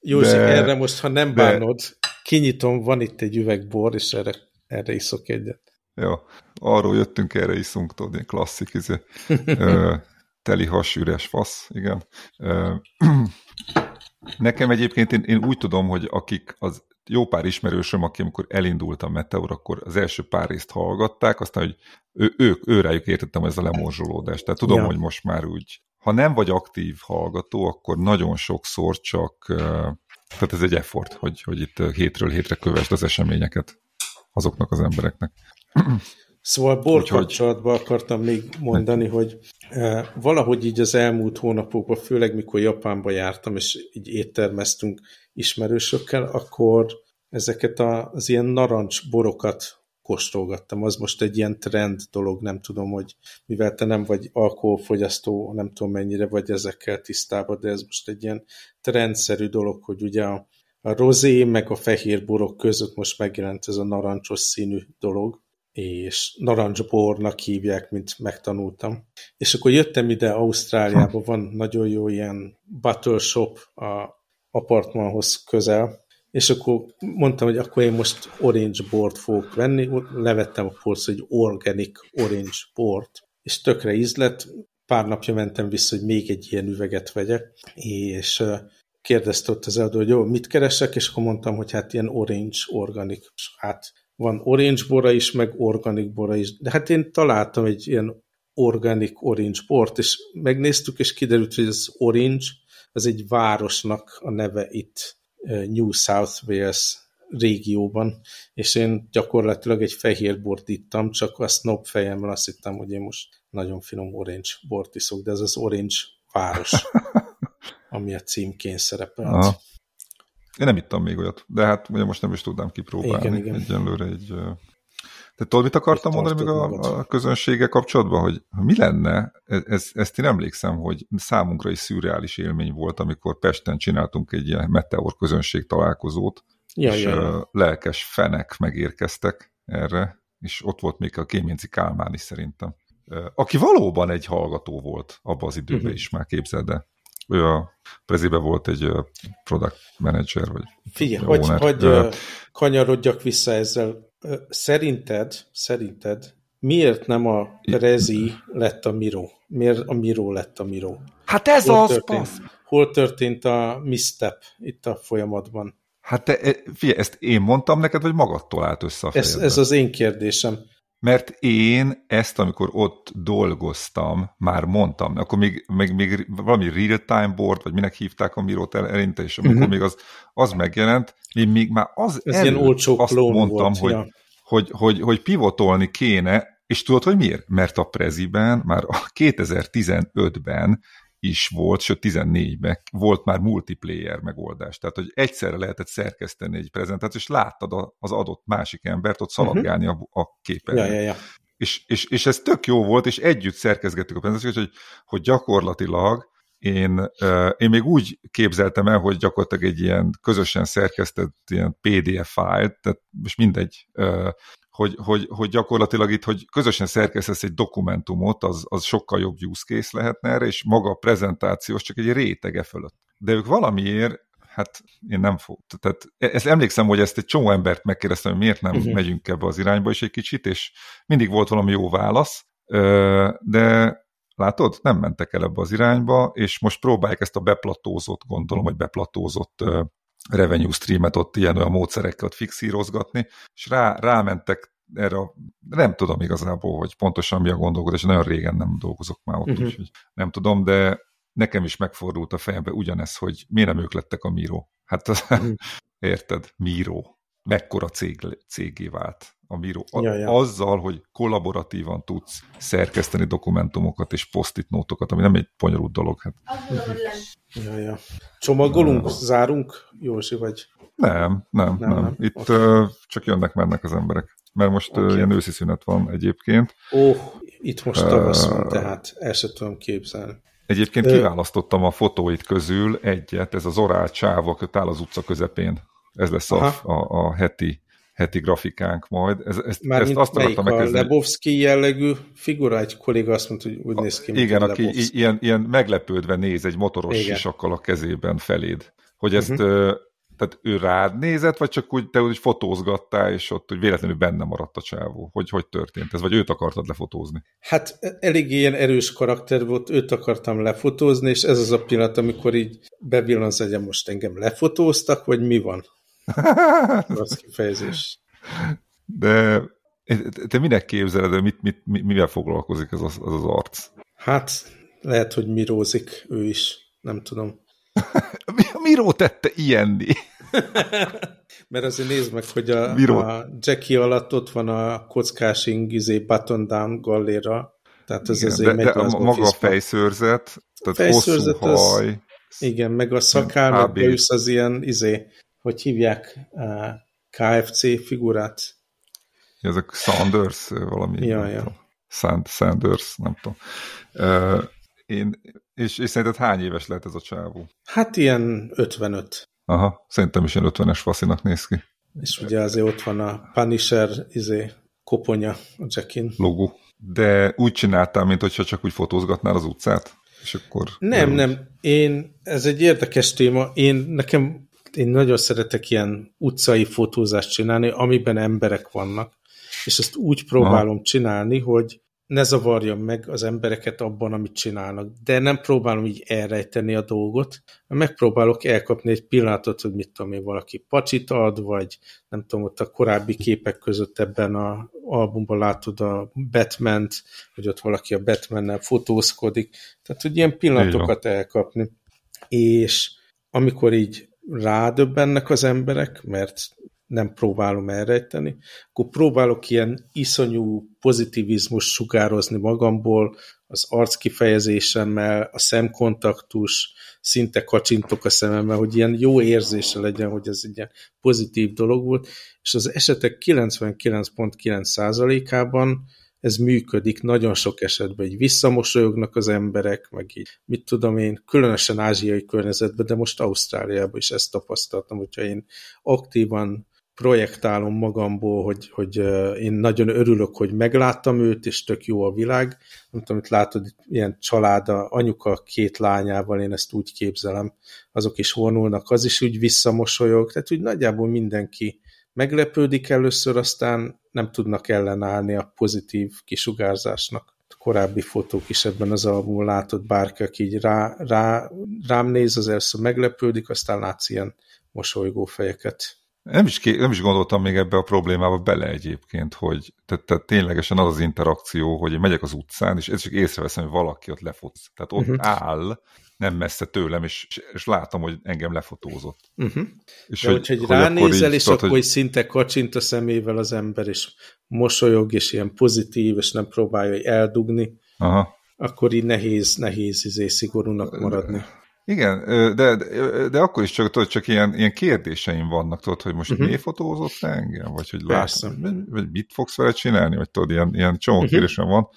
Józsi,
de-
erre most, ha nem
de-
bánod, kinyitom, van itt egy üveg bor, és erre, erre iszok egyet.
Jó, arról jöttünk, erre iszunk, tudod, ilyen klasszik, izé. Ö, teli has, üres fasz, igen. Ö, nekem egyébként én, én úgy tudom, hogy akik az jó pár ismerősöm, aki amikor elindult a Meteor, akkor az első pár részt hallgatták, aztán, hogy ő, ők, őrájuk értettem ez a lemorzsolódást. Tehát tudom,
Ja.
hogy most már úgy, ha nem vagy aktív hallgató, akkor nagyon sokszor csak, tehát ez egy effort, hogy, hogy itt hétről hétre kövesd az eseményeket azoknak az embereknek.
Szóval bor
Úgyhogy-
kapcsolatban akartam még mondani, hogy eh, valahogy így az elmúlt hónapokban, főleg mikor Japánba jártam, és így éttermeztünk ismerősökkel, akkor ezeket a, az ilyen narancs borokat kóstolgattam. Az most egy ilyen trend dolog, nem tudom, hogy mivel te nem vagy alkoholfogyasztó, nem tudom mennyire vagy ezekkel tisztában, de ez most egy ilyen trendszerű dolog, hogy ugye a, a rozé meg a fehér borok között most megjelent ez a narancsos színű dolog, és narancsbornak hívják, mint megtanultam. És akkor jöttem ide Ausztráliába, van nagyon jó ilyen bottle shop a apartmanhoz közel, és akkor mondtam, hogy akkor én most orange bort fogok venni, levettem a polcra egy organic orange bort, és tökre ízlett, pár napja mentem vissza, hogy még egy ilyen üveget vegyek, és kérdezte ott az eladó, hogy jó, mit keresek, és akkor mondtam, hogy hát ilyen orange organic, hát van orange bora is, meg organic bora is, de hát én találtam egy ilyen organic orange bort, és megnéztük, és kiderült, hogy az orange, az egy városnak a neve itt New South Wales régióban, és én gyakorlatilag egy fehér bort ittam, csak a snob fejemmel azt hittem, hogy én most nagyon finom orange bort iszok, de ez az orange város, ami a címkén szerepelt.
Aha. Én nem ittam még olyat, de hát ugye most nem is tudnám kipróbálni.
Igen, igen.
Egyenlőre egy... Te tudod, mit akartam mondani még a,
magad?
a közönséggel kapcsolatban, hogy mi lenne, ez, ez, ezt én emlékszem, hogy számunkra is szürreális élmény volt, amikor Pesten csináltunk egy ilyen meteor közönség találkozót,
Ja,
és
ja, ja.
lelkes fenek megérkeztek erre, és ott volt még a Kéménci Kálmán is szerintem. Aki valóban egy hallgató volt abban az időben
Mhm.
is, már képzeld el. Ő a prezibe volt egy product manager, vagy
Figyelj, hogy, hogy kanyarodjak vissza ezzel. Szerinted, szerinted miért nem a Prezi lett a Miro? Miért a Miro lett a Miro?
Hát ez
Hol
az,
történt,
passz!
hol történt a misstep itt a folyamatban?
Hát te, figyelj, ezt én mondtam neked, vagy magadtól állt össze a
Ez, ez az én kérdésem.
Mert én ezt, amikor ott dolgoztam, már mondtam, akkor még, még, még valami real-time board, vagy minek hívták a Mirót el, elinte, és amikor uh-huh. még az, az megjelent, én még már az
Ez
előtt
ilyen olcsó
azt mondtam,
volt.
hogy,
ja.
hogy, hogy, hogy pivotolni kéne, és tudod, hogy miért? Mert a Preziben már a 2015-ben is volt, sőt 14-ben volt már multiplayer megoldás. Tehát, hogy egyszerre lehetett szerkeszteni egy prezentációt, és láttad a- az adott másik embert ott szaladgálni a, a képernyőn.
Ja, ja, ja.
És, és, és ez tök jó volt, és együtt szerkezgettük a prezentációt, hogy, hogy gyakorlatilag én, én még úgy képzeltem el, hogy gyakorlatilag egy ilyen közösen szerkesztett ilyen PDF fájlt, tehát most mindegy, hogy, hogy, hogy gyakorlatilag itt, hogy közösen szerkesztesz egy dokumentumot, az, az sokkal jobb use case lehetne erre, és maga a prezentációs csak egy rétege fölött. De ők valamiért, hát én nem fog, tehát ezt emlékszem, hogy ezt egy csomó embert megkérdeztem, hogy miért nem uh-huh. megyünk ebbe az irányba is egy kicsit, és mindig volt valami jó válasz, de látod, nem mentek el ebbe az irányba, és most próbálják ezt a beplatózott, gondolom, hogy beplatózott revenue streamet ott ilyen olyan módszerekkel fixírozgatni, és rá, rámentek erre, nem tudom igazából, hogy pontosan mi a gondolkodás, nagyon régen nem dolgozok már ott, uh-huh. úgyhogy nem tudom, de nekem is megfordult a fejembe ugyanez, hogy miért nem ők lettek a Miro. Hát az,
Mhm.
érted, Miro. Mekkora cég, cégé vált a Miro. A,
Ja, ja.
Azzal, hogy kollaboratívan tudsz szerkeszteni dokumentumokat és post-it nótokat, ami nem egy bonyolult dolog. Hát
Ja, ja. Csomagolunk, zárunk, Józsi, vagy?
nem, nem,
Nem,
nem. nem.
nem.
Itt uh, csak jönnek-mennek az emberek. Mert most okay. ilyen őszi szünet van egyébként.
Ó, itt most tavasz van, tehát el sem tudom képzelni.
Egyébként kiválasztottam a fotóit közül egyet, ez az orál csáv, áll az utca közepén. Ez lesz a,
Aha.
a, a heti, heti grafikánk majd. Ez, ezt,
Mármint
ezt azt akartam
a
megkezdeni.
Lebowski jellegű figura? Egy kolléga azt mondta, hogy úgy néz ki, mint
Igen,
a
aki
Lebowski.
ilyen, ilyen meglepődve néz egy motoros
Igen.
sisakkal a kezében feléd. Hogy ezt, uh-huh. tehát ő rád nézett, vagy csak úgy, te úgy fotózgattál, és ott úgy véletlenül benne maradt a csávó? Hogy, hogy történt ez? Vagy őt akartad lefotózni?
Hát elég ilyen erős karakter volt, őt akartam lefotózni, és ez az a pillanat, amikor így bevillansz, hogy most engem lefotóztak, vagy mi van? Az kifejezés.
De te minek képzeled, mit, mit, mi- mivel foglalkozik ez az, az, az arc?
Hát lehet, hogy mirózik ő is, nem tudom.
Mi, Miró tette ilyenni?
Mert azért nézd meg, hogy a,
Miró.
a Jackie alatt ott van a kockás ingizé button down galléra, tehát ez
Igen,
azért
de, de
az
a, maga a fejszőrzet, tehát
fejszőrzet
hosszú
az-
haj,
Igen, meg a szakál, meg
AB.
beüssz az ilyen, izé, hogy hívják, uh, KFC figurát.
ezek Sanders, valami.
Ja, ja.
Sand, Sanders, nem tudom. Uh, én, és, és szerinted hány éves lehet ez a csávó?
Hát ilyen 55.
Aha, szerintem is ilyen 50-es faszinak néz ki.
És ugye azért ott van a Punisher izé, koponya a Jackin.
Logó. De úgy csináltál, mint hogyha csak úgy fotózgatnál az utcát? És akkor...
Nem, nem. Én, ez egy érdekes téma. Én nekem, én nagyon szeretek ilyen utcai fotózást csinálni, amiben emberek vannak. És ezt úgy próbálom csinálni, hogy ne zavarjam meg az embereket abban, amit csinálnak. De nem próbálom így elrejteni a dolgot, megpróbálok elkapni egy pillanatot, hogy mit tudom én, valaki pacsit ad, vagy nem tudom, ott a korábbi képek között ebben a albumban látod a Batman-t, hogy ott valaki a Batman-nel fotózkodik. Tehát, hogy ilyen pillanatokat elkapni. És amikor így rádöbbennek az emberek, mert nem próbálom elrejteni, akkor próbálok ilyen iszonyú pozitivizmus sugározni magamból, az arckifejezésemmel, a szemkontaktus, szinte kacsintok a szememmel, hogy ilyen jó érzése legyen, hogy ez egy ilyen pozitív dolog volt, és az esetek 99.9%-ában ez működik, nagyon sok esetben így visszamosolyognak az emberek, meg így, mit tudom én, különösen ázsiai környezetben, de most Ausztráliában is ezt tapasztaltam, hogyha én aktívan projektálom magamból, hogy, hogy én nagyon örülök, hogy megláttam őt, és tök jó a világ. Nem tudom, itt látod, ilyen család, a anyuka két lányával, én ezt úgy képzelem, azok is vonulnak, az is úgy visszamosolyog, tehát úgy nagyjából mindenki meglepődik először, aztán nem tudnak ellenállni a pozitív kisugárzásnak. A korábbi fotók is ebben az albumon látod bárki, aki így rá, rá, rám néz, az először meglepődik, aztán látsz ilyen mosolygó fejeket.
Nem is, nem is gondoltam még ebbe a problémába bele egyébként, hogy tehát, tehát ténylegesen az az interakció, hogy én megyek az utcán, és ez csak észreveszem, hogy valaki ott lefotsz. Tehát ott
Mhm.
uh-huh. áll, nem messze tőlem, és, és, látom, hogy engem lefotózott.
Uh-huh.
És
De hogy, hogy, hogy ránézel, és
tudod,
akkor hogy... szinte kacsint a szemével az ember, és mosolyog, és ilyen pozitív, és nem próbálja eldugni,
Aha.
akkor így nehéz, nehéz izé szigorúnak maradni.
Igen, de, de, de akkor is csak, tudod, csak ilyen, ilyen kérdéseim vannak, tudod, hogy most uh-huh. miért fotózott engem, vagy hogy látom, vagy mit fogsz vele csinálni, vagy tudod, ilyen, ilyen csomó uh-huh. kérdésem van.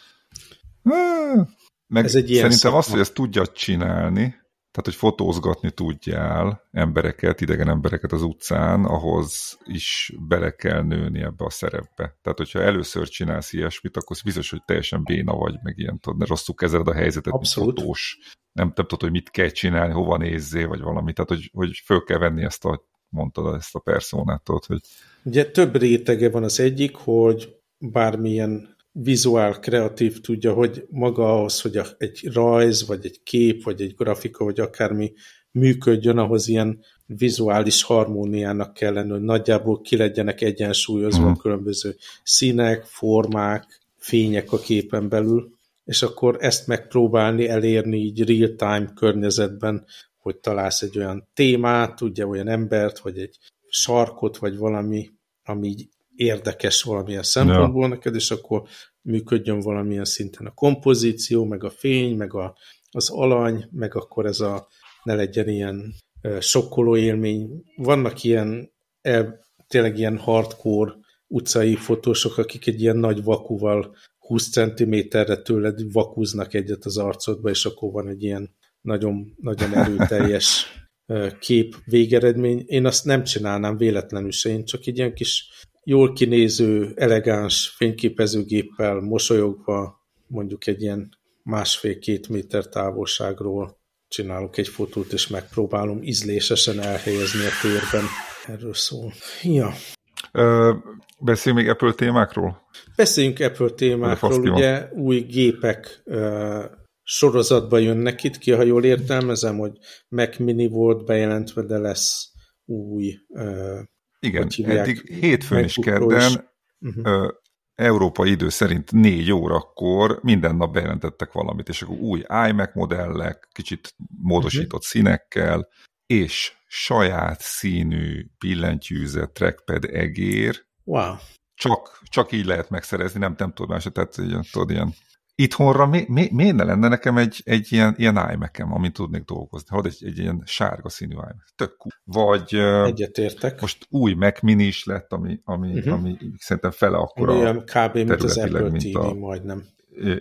Meg
Ez egy ilyen
szerintem
szakma.
azt, hogy ezt tudja csinálni, tehát, hogy fotózgatni tudjál embereket, idegen embereket az utcán, ahhoz is bele kell nőni ebbe a szerepbe. Tehát, hogyha először csinálsz ilyesmit, akkor biztos, hogy teljesen béna vagy, meg ilyen, tudod, ne rosszul kezeled a helyzetet,
Abszolút.
fotós. Nem, nem tudod, hogy mit kell csinálni, hova nézzél, vagy valami. Tehát, hogy, hogy föl kell venni ezt a, mondtad, ezt a personát, tudod, hogy
Ugye több rétege van az egyik, hogy bármilyen vizuál kreatív tudja, hogy maga ahhoz, hogy egy rajz, vagy egy kép, vagy egy grafika, vagy akármi működjön, ahhoz ilyen vizuális harmóniának kell lenni, hogy nagyjából ki legyenek egyensúlyozva a különböző színek, formák, fények a képen belül, és akkor ezt megpróbálni elérni így real-time környezetben, hogy találsz egy olyan témát, ugye olyan embert, vagy egy sarkot, vagy valami ami így érdekes valamilyen szempontból ja. neked, és akkor működjön valamilyen szinten a kompozíció, meg a fény, meg a, az alany, meg akkor ez a ne legyen ilyen sokkoló élmény. Vannak ilyen el, tényleg ilyen hardcore utcai fotósok, akik egy ilyen nagy vakuval 20 cm-re tőled vakúznak egyet az arcodba, és akkor van egy ilyen nagyon, nagyon erőteljes kép végeredmény. Én azt nem csinálnám véletlenül se, én csak egy ilyen kis jól kinéző, elegáns fényképezőgéppel mosolyogva mondjuk egy ilyen másfél-két méter távolságról csinálok egy fotót, és megpróbálom ízlésesen elhelyezni a térben. Erről szól. Ja.
Ö, beszélj még Apple témákról?
Beszéljünk Apple témákról. Ugye új gépek ö, sorozatba jönnek itt ki, ha jól értelmezem, hogy Mac Mini volt bejelentve, de lesz új ö,
Igen, eddig hétfőn is kedden uh-huh. európai idő szerint négy órakor minden nap bejelentettek valamit, és akkor új iMac modellek, kicsit módosított uh-huh. színekkel, és saját színű billentyűzet trackpad egér.
Wow.
Csak, csak így lehet megszerezni, nem, nem tudom tehát ilyen, tudod, ilyen itthonra mi, mi, miért ne lenne nekem egy, egy ilyen, ilyen iMac-em, amin tudnék dolgozni? Hogy egy, egy ilyen sárga színű iMac. Tök cool. Vagy
Egyetértek.
most új Mac mini is lett, ami, ami, uh-huh. ami szerintem fele akkora
Olyan kb. mint az Apple mint TV, a, majdnem.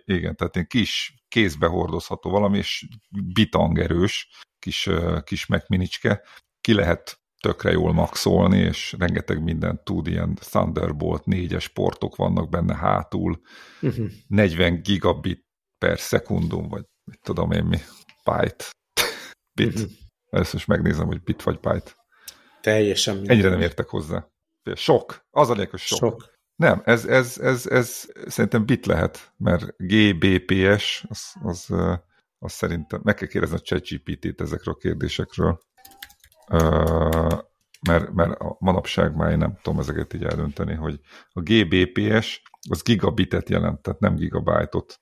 Igen, tehát egy kis kézbe hordozható valami, és bitangerős kis, kis Mac minicske. Ki lehet tökre jól maxolni, és rengeteg mindent tud, ilyen Thunderbolt 4-es portok vannak benne hátul, uh -huh. 40 gigabit per szekundum, vagy mit tudom én mi, byte, bit. Uh -huh. Ezt most megnézem, hogy bit vagy byte.
Teljesen minden.
Ennyire nem értek hozzá. Sok. Az a lényeg, sok. sok. Nem, ez, ez, ez, ez szerintem bit lehet, mert GBPS, az, az, az szerintem, meg kell kérdezni a ChatGPT-t ezekről a kérdésekről mert, mert a manapság már én nem tudom ezeket így eldönteni, hogy a GBPS az gigabitet jelent, tehát nem gigabájtot.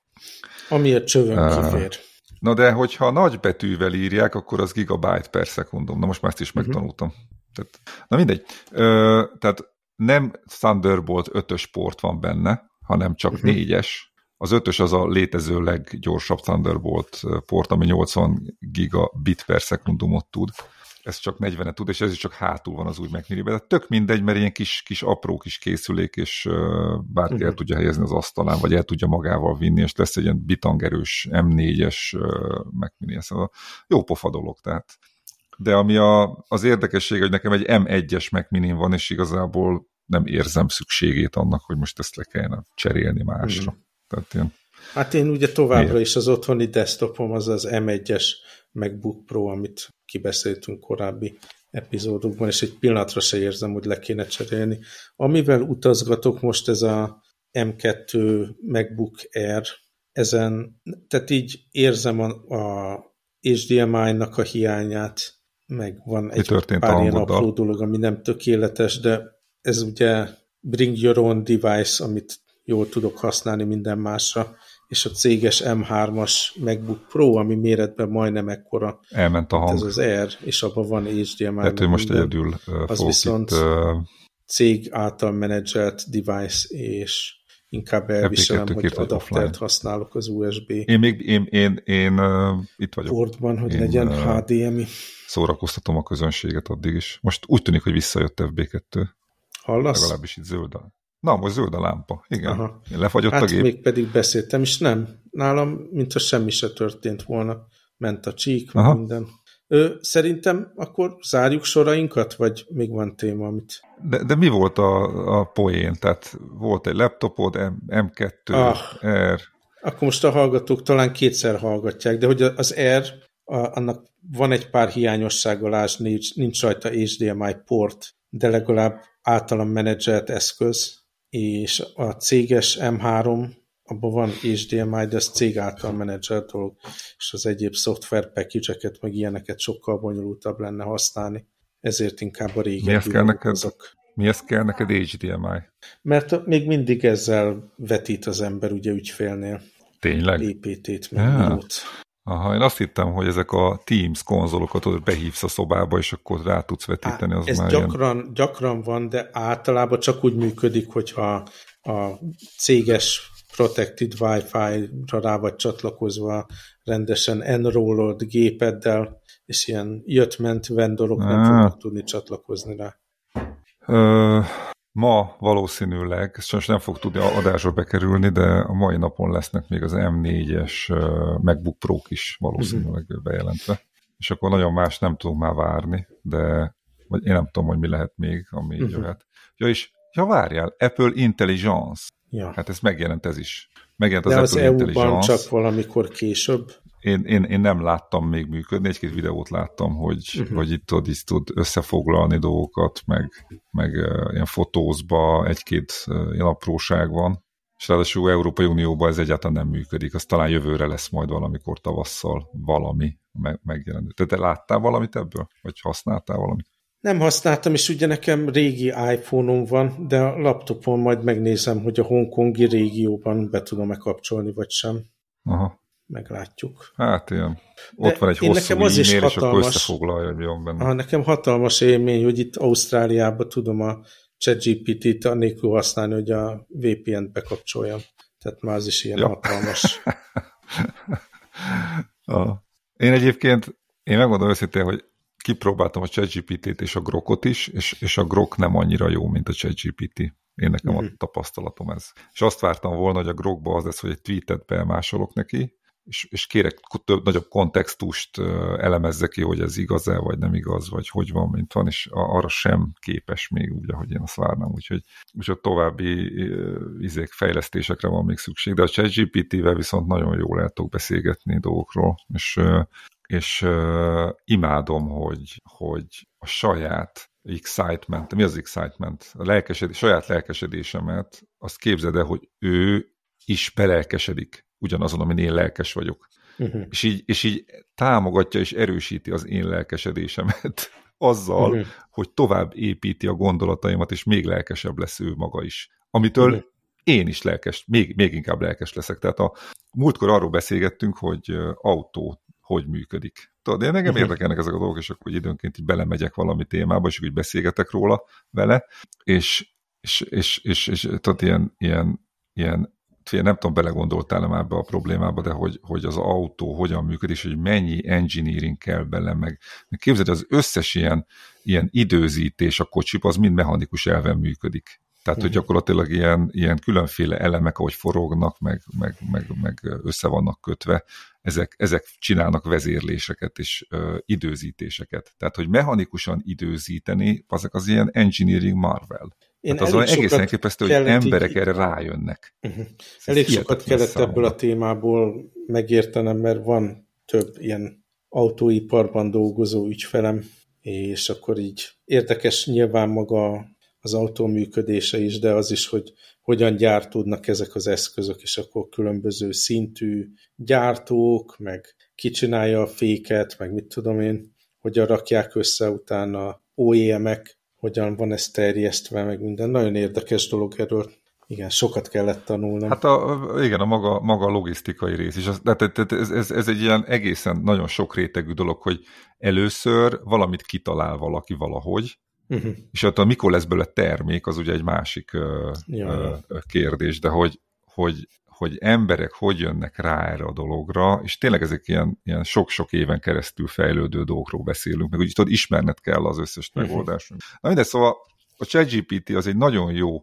Ami a csövön uh, kifér.
Na de, hogyha nagy betűvel írják, akkor az gigabyte per szekundum. Na most már ezt is uh-huh. megtanultam. Tehát, na mindegy. Ö, tehát nem Thunderbolt 5-ös port van benne, hanem csak uh-huh. 4-es. Az 5-ös az a létező leggyorsabb Thunderbolt port, ami 80 gigabit per szekundumot tud ez csak 40 tud, és ez is csak hátul van az új Mac mini de tök mindegy, mert ilyen kis, kis apró kis készülék, és uh, bárki uh-huh. el tudja helyezni az asztalán, vagy el tudja magával vinni, és lesz egy ilyen bitangerős M4-es uh, Mac mini, ez a jó pofa dolog, tehát. De ami a, az érdekesség, hogy nekem egy M1-es Mac mini van, és igazából nem érzem szükségét annak, hogy most ezt le kellene cserélni másra. Uh-huh. Tehát ilyen
Hát én ugye továbbra Miért? is az otthoni desktopom az az M1-es MacBook Pro, amit kibeszéltünk korábbi epizódokban, és egy pillanatra se érzem, hogy le kéne cserélni. Amivel utazgatok most ez a M2 MacBook Air, ezen, tehát így érzem a, a HDMI-nak a hiányát, meg van egy pár ilyen apró dolog, ami nem tökéletes, de ez ugye bring your own device, amit jól tudok használni minden másra, és a céges M3-as MacBook Pro, ami méretben majdnem ekkora.
Elment a hang.
Ez az R, és abban van HDMI.
Tehát ő most minden. egyedül
uh, Az viszont itt, uh, cég által menedzselt device, és inkább elviselem, hogy adaptert használok az USB.
Én még, én, én, én uh, itt vagyok.
Portban, hogy én, legyen uh, HDMI.
Szórakoztatom a közönséget addig is. Most úgy tűnik, hogy visszajött FB2.
Hallasz?
Legalábbis itt zöld Na, most zöld a lámpa. Igen. Aha. Lefagyott hát a gép.
még pedig beszéltem, és nem. Nálam, mintha semmi se történt volna. Ment a csík, Aha. minden. Ö, szerintem akkor zárjuk sorainkat, vagy még van téma, amit...
De, de mi volt a, a poén? Tehát volt egy laptopod, M, 2 ah, R...
Akkor most a hallgatók talán kétszer hallgatják, de hogy az R, a, annak van egy pár hiányossága, lásd, nincs, nincs rajta HDMI port, de legalább általam menedzselt eszköz, és a céges M3 abban van HDMI, de ez cég által menedzselt dolog, és az egyéb szoftver package meg ilyeneket sokkal bonyolultabb lenne használni. Ezért inkább a régi
Miért kell neked, azok. Miért kell neked HDMI?
Mert még mindig ezzel vetít az ember ugye ügyfélnél.
Tényleg?
EPT-t, meg ja.
Aha, én azt hittem, hogy ezek a Teams konzolokat ott behívsz a szobába, és akkor rá tudsz vetíteni. Az
Ez
már
gyakran,
ilyen...
gyakran van, de általában csak úgy működik, hogyha a céges protected Wi-Fi-ra rá vagy csatlakozva rendesen enrollod gépeddel, és ilyen jött-ment vendorok nem fognak tudni csatlakozni rá.
Ö, ma valószínűleg, ez sajnos nem fog tudni adásba bekerülni, de a mai napon lesznek még az M4-es ö, MacBook Pro-k is valószínűleg bejelentve. És akkor nagyon más nem tudunk már várni, de vagy én nem tudom, hogy mi lehet még, ami
Mhm.
jöhet. Ja, és ja, várjál, Apple Intelligence.
Ja.
Hát ez megjelent ez is. Megjelent
De
az,
az
Apple
EU-ban
Intelligence.
csak valamikor később.
Én, én, én nem láttam még működni, egy-két videót láttam, hogy, uh-huh. hogy itt tud, itt tud összefoglalni dolgokat, meg, meg ilyen fotózba egy-két ilyen apróság van, és ráadásul Európai Unióban ez egyáltalán nem működik, az talán jövőre lesz majd valamikor tavasszal valami meg, megjelenő. Te, te láttál valamit ebből? Vagy használtál valamit?
Nem használtam, és ugye nekem régi iPhone-om van, de a laptopon majd megnézem, hogy a hongkongi régióban be tudom-e kapcsolni, vagy sem.
Aha.
Meglátjuk.
Hát ilyen,
De
ott van egy hosszú
nekem az is
e-mail, és akkor
hatalmas.
összefoglalja, hogy van benne.
Ah, nekem hatalmas élmény, hogy itt Ausztráliában tudom a ChatGPT-t annélkül használni, hogy a VPN-t bekapcsoljam. Tehát már az is ilyen
Ja.
hatalmas.
A, én egyébként, én megmondom őszintén, hogy kipróbáltam a ChatGPT-t és a Grokot is, és, és a Grok nem annyira jó, mint a ChatGPT. Én nekem
Mhm.
a tapasztalatom ez. És azt vártam volna, hogy a Grokba az lesz, hogy egy tweetet bemásolok neki, és, és kérek több, nagyobb kontextust elemezze ki, hogy ez igaz-e, vagy nem igaz, vagy hogy van, mint van, és arra sem képes még úgy, ahogy én azt várnám, úgyhogy, úgyhogy további izék, fejlesztésekre van még szükség, de a ChatGPT-vel viszont nagyon jól el tudok beszélgetni dolgokról, és, és imádom, hogy, hogy a saját excitement, mi az excitement? A lelkesedés, saját lelkesedésemet, azt képzeld el, hogy ő is belelkesedik ugyanazon, amin én lelkes vagyok.
Uh-huh.
És így, és így támogatja és erősíti az én lelkesedésemet azzal, uh-huh. hogy tovább építi a gondolataimat, és még lelkesebb lesz ő maga is. Amitől uh-huh. én is lelkes, még, még inkább lelkes leszek. Tehát a múltkor arról beszélgettünk, hogy autó hogy működik. Tudod, én engem uh-huh. érdekelnek ezek a dolgok, és akkor időnként így belemegyek valami témába, és úgy beszélgetek róla vele, és, és, és, és, és tudod, ilyen, ilyen, ilyen Fél, nem tudom, belegondoltál-e már ebbe a problémába, de hogy, hogy az autó hogyan működik, és hogy mennyi engineering kell bele, meg, meg képzeld, az összes ilyen, ilyen időzítés a kocsiba, az mind mechanikus elven működik. Tehát, hogy
Mhm.
gyakorlatilag ilyen, ilyen különféle elemek, ahogy forognak, meg, meg, meg, meg össze vannak kötve, ezek, ezek csinálnak vezérléseket és ö, időzítéseket. Tehát, hogy mechanikusan időzíteni, azok az ilyen engineering marvel.
Én
Tehát az olyan egészen elképesztő, hogy emberek
így-
erre rájönnek.
Uh-huh.
Ez
Elég sokat kellett
számomra.
ebből a témából megértenem, mert van több ilyen autóiparban dolgozó ügyfelem, és akkor így érdekes nyilván maga az autó működése is, de az is, hogy hogyan gyártódnak ezek az eszközök, és akkor különböző szintű gyártók, meg ki csinálja a féket, meg mit tudom én, hogyan rakják össze utána OEM-ek, hogyan van ez terjesztve, meg minden. Nagyon érdekes dolog erről. Igen, sokat kellett tanulnom.
Hát a, igen, a maga, maga logisztikai rész is. De, ez, ez, ez egy ilyen egészen nagyon sok rétegű dolog, hogy először valamit kitalál valaki valahogy,
uh-huh.
és attól mikor lesz belőle termék, az ugye egy másik ö,
Ja,
ö,
ja.
ö, kérdés, de hogy, hogy, hogy emberek hogy jönnek rá erre a dologra, és tényleg ezek ilyen, ilyen sok-sok éven keresztül fejlődő dolgokról beszélünk, meg úgy tudod, ismerned kell az összes
Mhm.
megoldást. Na mindegy, szóval a ChatGPT az egy nagyon jó,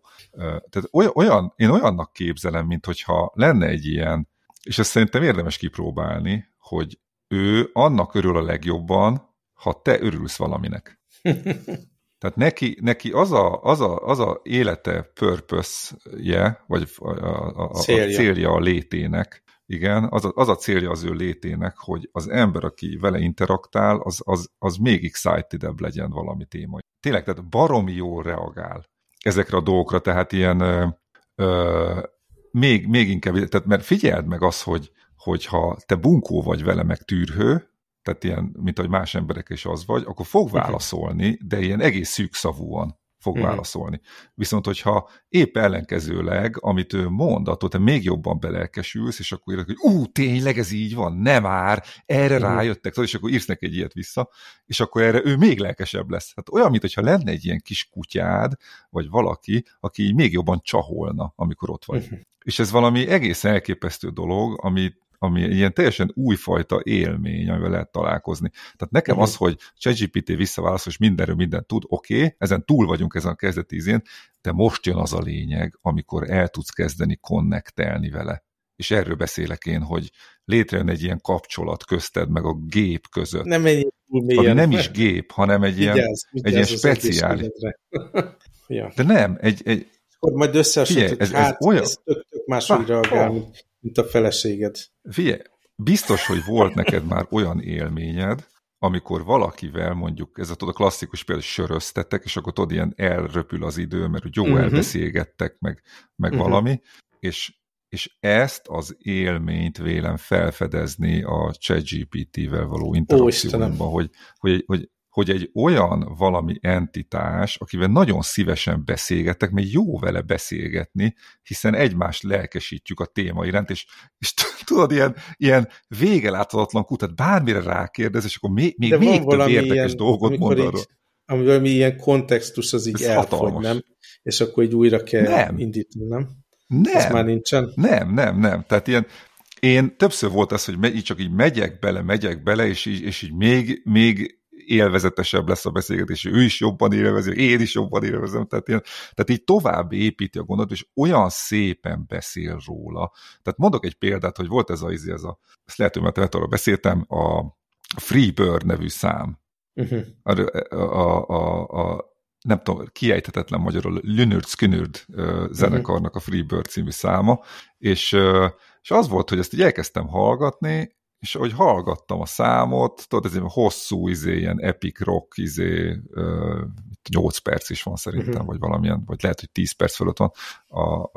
tehát olyan, én olyannak képzelem, mint hogyha lenne egy ilyen, és ezt szerintem érdemes kipróbálni, hogy ő annak örül a legjobban, ha te örülsz valaminek. Tehát neki, neki az, a, az, a, az a élete purpose-je, vagy a, a, a, a
Célja.
célja a létének, igen, az a, az a célja az ő létének, hogy az ember, aki vele interaktál, az, az, az még excited legyen valami téma. Tényleg, tehát baromi jól reagál ezekre a dolgokra, tehát ilyen ö, ö, még, még inkább, tehát mert figyeld meg az, hogy, hogyha te bunkó vagy vele, meg tűrhő, tehát ilyen, mint ahogy más emberek is az vagy, akkor fog válaszolni, de ilyen egész szűkszavúan. fog hmm. válaszolni. Viszont, hogyha épp ellenkezőleg, amit ő mond, attól te még jobban belelkesülsz, és akkor írod, hogy ú, tényleg ez így van, nem már, erre hmm. rájöttek, és akkor írsz neki egy ilyet vissza, és akkor erre ő még lelkesebb lesz. Hát olyan, mintha lenne egy ilyen kis kutyád, vagy valaki, aki még jobban csaholna, amikor ott vagy. Hmm. És ez valami egész elképesztő dolog, amit ami ilyen teljesen újfajta élmény, amivel lehet találkozni. Tehát nekem uh-huh. az, hogy ChatGPT visszaválaszol, és mindenről mindent tud, oké, okay, ezen túl vagyunk ezen a kezdeti izén, de most jön az a lényeg, amikor el tudsz kezdeni konnektelni vele. És erről beszélek én, hogy létrejön egy ilyen kapcsolat közted, meg a gép között.
Nem egy
ami nem is gép, hanem egy vigyázz, ilyen, vigyázz egy ilyen speciális. ja. De nem, egy, egy
akkor majd összehasonlítjuk, ez, hát ez, olyan... ez tök, tök máshogy reagál, mint mint a feleséged.
Figyelj, biztos, hogy volt neked már olyan élményed, amikor valakivel mondjuk, ez a, tudod, a klasszikus például söröztetek, és akkor tudod, ilyen elröpül az idő, mert jó uh-huh. elbeszélgettek, meg, meg uh-huh. valami, és, és ezt az élményt vélem felfedezni a ChatGPT-vel való interakcióban, hogy, hogy, hogy hogy egy olyan valami entitás, akivel nagyon szívesen beszélgetek, mert jó vele beszélgetni, hiszen egymást lelkesítjük a téma iránt, és, és tudod, ilyen, ilyen végeláthatatlan kutat, bármire rákérdez, és akkor még, még, még több érdekes ilyen, dolgot mond arról.
Amivel mi ilyen kontextus az így Ez elfogy, hatalmas. nem? És akkor így újra kell nem. indítani, nem?
Nem. Ez
már nincsen?
Nem, nem, nem. Tehát ilyen, én többször volt az, hogy így csak így megyek bele, megyek bele, és így, és így még, még élvezetesebb lesz a beszélgetés, ő is jobban élvezi, én is jobban élvezem, tehát, ilyen, tehát így tovább építi a gondot, és olyan szépen beszél róla. Tehát mondok egy példát, hogy volt ez a, ez a ezt lehet, hogy arról beszéltem, a Freebird nevű szám. Uh-huh. A, a, a, a, nem tudom, kiejthetetlen magyarul, Lünürd Skynyrd zenekarnak a Freebird című száma, és, és az volt, hogy ezt így elkezdtem hallgatni, és ahogy hallgattam a számot, tudod, ez egy hosszú, izé, ilyen epic rock, izé, 8 perc is van szerintem, uh-huh. vagy valamilyen, vagy lehet, hogy 10 perc fölött van a, a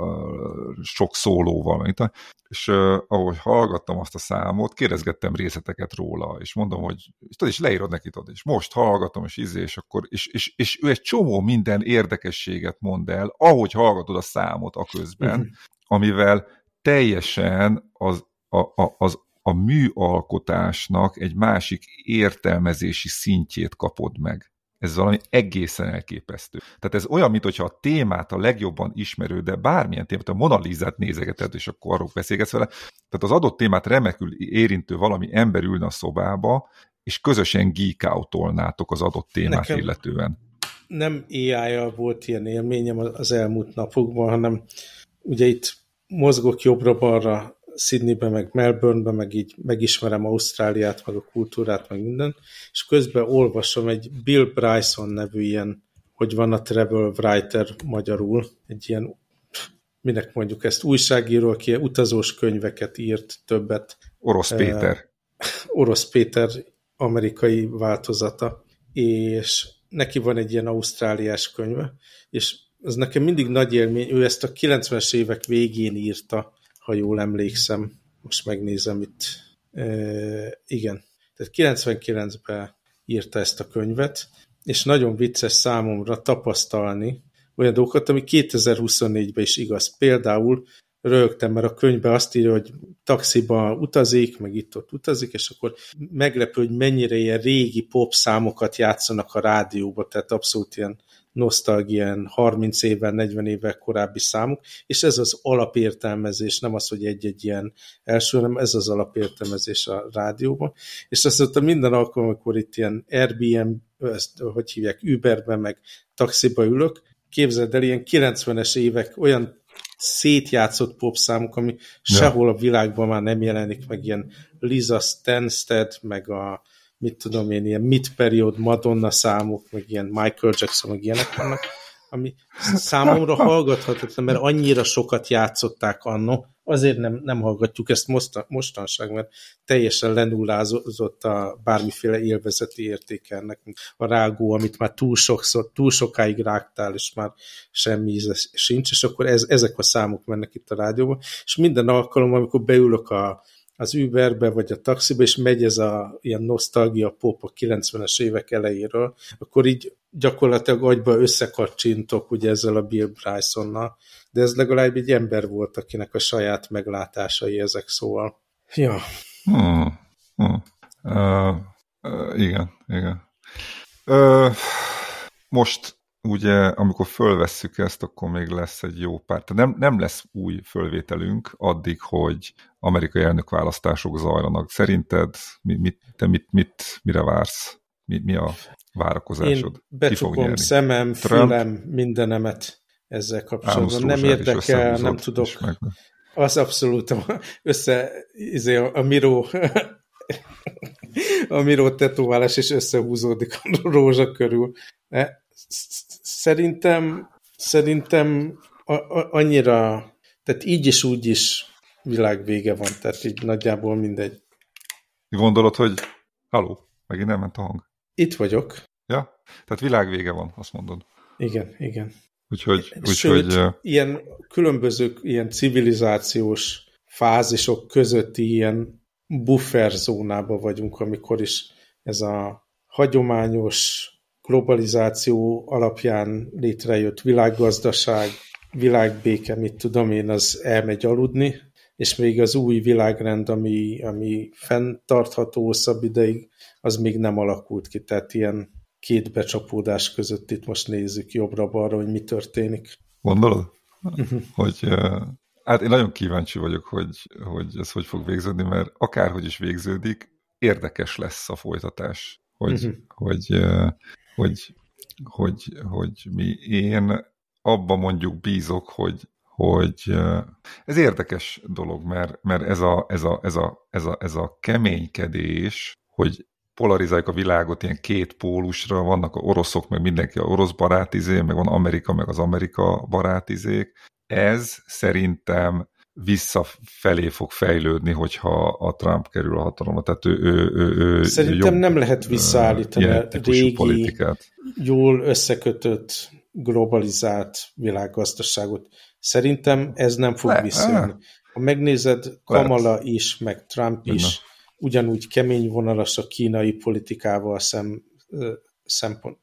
sok szólóval, meg, és uh, ahogy hallgattam azt a számot, kérdezgettem részleteket róla, és mondom, hogy és tudod, és leírod neki, tudod, és most hallgatom, és izé, és akkor, és, és, és ő egy csomó minden érdekességet mond el, ahogy hallgatod a számot a közben, uh-huh. amivel teljesen az, a, a, az a műalkotásnak egy másik értelmezési szintjét kapod meg. Ez valami egészen elképesztő. Tehát ez olyan, mintha a témát a legjobban ismerő, de bármilyen témát, a Monalizát nézegeted, és akkor arról beszélgetsz vele. Tehát az adott témát remekül érintő valami ember ülne a szobába, és közösen geek az adott témát Nekem illetően.
Nem ai volt ilyen élményem az elmúlt napokban, hanem ugye itt mozgok jobbra-balra Sydneybe, meg Melbournebe, meg így megismerem Ausztráliát, meg a kultúrát, meg minden, és közben olvasom egy Bill Bryson nevű ilyen, hogy van a travel writer magyarul, egy ilyen, minek mondjuk ezt, újságíró, aki utazós könyveket írt többet.
Orosz Péter.
Uh, Orosz Péter amerikai változata, és neki van egy ilyen ausztráliás könyve, és ez nekem mindig nagy élmény, ő ezt a 90-es évek végén írta, ha jól emlékszem, most megnézem itt. E, igen, tehát 99-ben írta ezt a könyvet, és nagyon vicces számomra tapasztalni olyan dolgokat, ami 2024-ben is igaz. Például rögtem, mert a könyvben azt írja, hogy taxiba utazik, meg itt-ott utazik, és akkor meglepő, hogy mennyire ilyen régi pop számokat játszanak a rádióba, tehát abszolút ilyen nosztalgián 30 évvel, 40 évvel korábbi számok, és ez az alapértelmezés, nem az, hogy egy-egy ilyen első, hanem ez az alapértelmezés a rádióban. És mondta, minden alkalom, amikor itt ilyen Airbnb, ezt, hogy hívják, Uberben, meg taxiba ülök, képzeld el, ilyen 90-es évek olyan szétjátszott popszámok, ami ja. sehol a világban már nem jelenik, meg ilyen Lisa Stansted, meg a mit tudom én, ilyen mid-period Madonna számok, meg ilyen Michael Jackson, meg ilyenek vannak, ami számomra hallgathatatlan, mert annyira sokat játszották annó, azért nem, nem hallgatjuk ezt mostan, mostanság, mert teljesen lenullázott a bármiféle élvezeti értéke ennek. A rágó, amit már túl sokszor, túl sokáig rágtál, és már semmi íze sincs, és akkor ez, ezek a számok mennek itt a rádióban, és minden alkalom, amikor beülök a, az Uberbe vagy a taxiba, és megy ez a ilyen nosztalgia pop a 90-es évek elejéről, akkor így gyakorlatilag agyba összekacsintok ugye ezzel a Bill Brysonnal, de ez legalább egy ember volt, akinek a saját meglátásai ezek, szóval. Ja.
Hmm. Hmm. Uh, uh, igen, igen. Uh, most ugye, amikor fölvesszük ezt, akkor még lesz egy jó pár. Tehát nem, nem lesz új fölvételünk addig, hogy amerikai elnökválasztások zajlanak. Szerinted mi, mit, te mit, mit, mire vársz? Mi, mi a várakozásod?
Én becsukom szemem, Trump? fülem, mindenemet ezzel kapcsolatban. Nem érdekel, nem tudok. Az abszolút össze, izé, a Miro a Miro tetoválás is összehúzódik a rózsa körül. Szerintem, szerintem a, a, annyira, tehát így is úgy is világ vége van, tehát így nagyjából mindegy.
Gondolod, hogy haló, megint nem ment a hang?
Itt vagyok.
Ja? Tehát világ vége van, azt mondod.
Igen, igen.
Úgyhogy, Sőt, úgyhogy
ilyen különböző ilyen civilizációs fázisok közötti ilyen buffer zónába vagyunk, amikor is ez a hagyományos globalizáció alapján létrejött világgazdaság, világbéke, mit tudom én, az elmegy aludni, és még az új világrend, ami, ami fenntartható hosszabb ideig, az még nem alakult ki. Tehát ilyen két becsapódás között itt most nézzük jobbra-balra, hogy mi történik.
Gondolod? Uh-huh. Hogy, hát én nagyon kíváncsi vagyok, hogy, hogy ez hogy fog végződni, mert akárhogy is végződik, érdekes lesz a folytatás. Hogy, uh-huh. hogy, hogy, hogy, hogy mi én abba mondjuk bízok, hogy, hogy ez érdekes dolog, mert, mert ez, a, ez, a, ez, a, ez, a, ez a keménykedés, hogy polarizáljuk a világot ilyen két pólusra, vannak a oroszok, meg mindenki a orosz barátizé, meg van Amerika, meg az Amerika barátizék. Ez szerintem visszafelé fog fejlődni, hogyha a Trump kerül a hatalomra. Tehát ő, ő, ő, ő
Szerintem jobb, nem lehet visszaállítani a régi, politikát. jól összekötött, globalizált világgazdaságot. Szerintem ez nem fog Le, visszajönni. Ha megnézed, Kamala lehet. is, meg Trump is, Benne. ugyanúgy kemény vonalas a kínai politikával szem, szempont,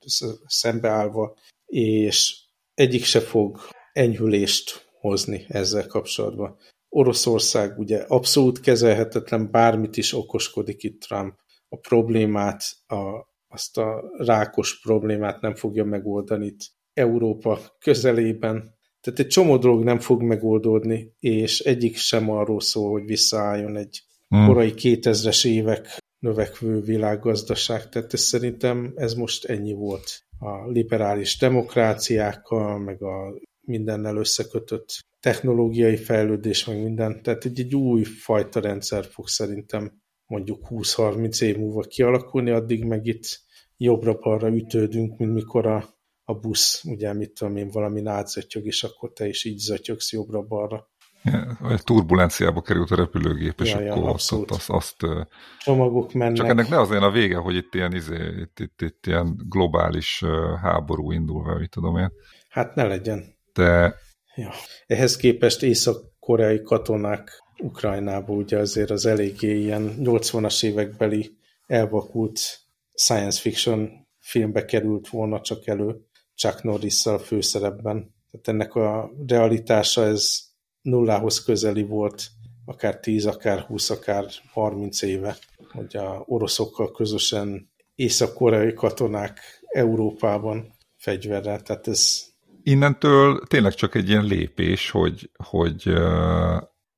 szembeállva, és egyik se fog enyhülést hozni ezzel kapcsolatban. Oroszország ugye abszolút kezelhetetlen, bármit is okoskodik itt Trump. A problémát, a, azt a rákos problémát nem fogja megoldani itt Európa közelében. Tehát egy csomó dolog nem fog megoldódni, és egyik sem arról szól, hogy visszaálljon egy hmm. korai 2000-es évek növekvő világgazdaság. Tehát ez szerintem ez most ennyi volt a liberális demokráciákkal, meg a mindennel összekötött technológiai fejlődés, meg minden. Tehát egy, egy új fajta rendszer fog szerintem mondjuk 20-30 év múlva kialakulni, addig meg itt jobbra-balra ütődünk, mint mikor a, a busz, ugye, mit tudom én, valami átzatyog, és akkor te is így zatyogsz jobbra-balra.
Ja, turbulenciába került a repülőgép, és ja, akkor ja, azt, azt, azt...
Csomagok mennek.
Csak ennek ne az a vége, hogy itt ilyen, izé, itt, itt, itt ilyen globális háború indul, mit tudom én.
Hát ne legyen
de...
Ja. Ehhez képest észak-koreai katonák Ukrajnába ugye azért az eléggé ilyen 80-as évekbeli elvakult science fiction filmbe került volna csak elő, Chuck norris főszerepben. Tehát ennek a realitása ez nullához közeli volt, akár 10, akár 20, akár 30 éve, hogy a oroszokkal közösen észak-koreai katonák Európában fegyverrel, tehát ez
innentől tényleg csak egy ilyen lépés, hogy, hogy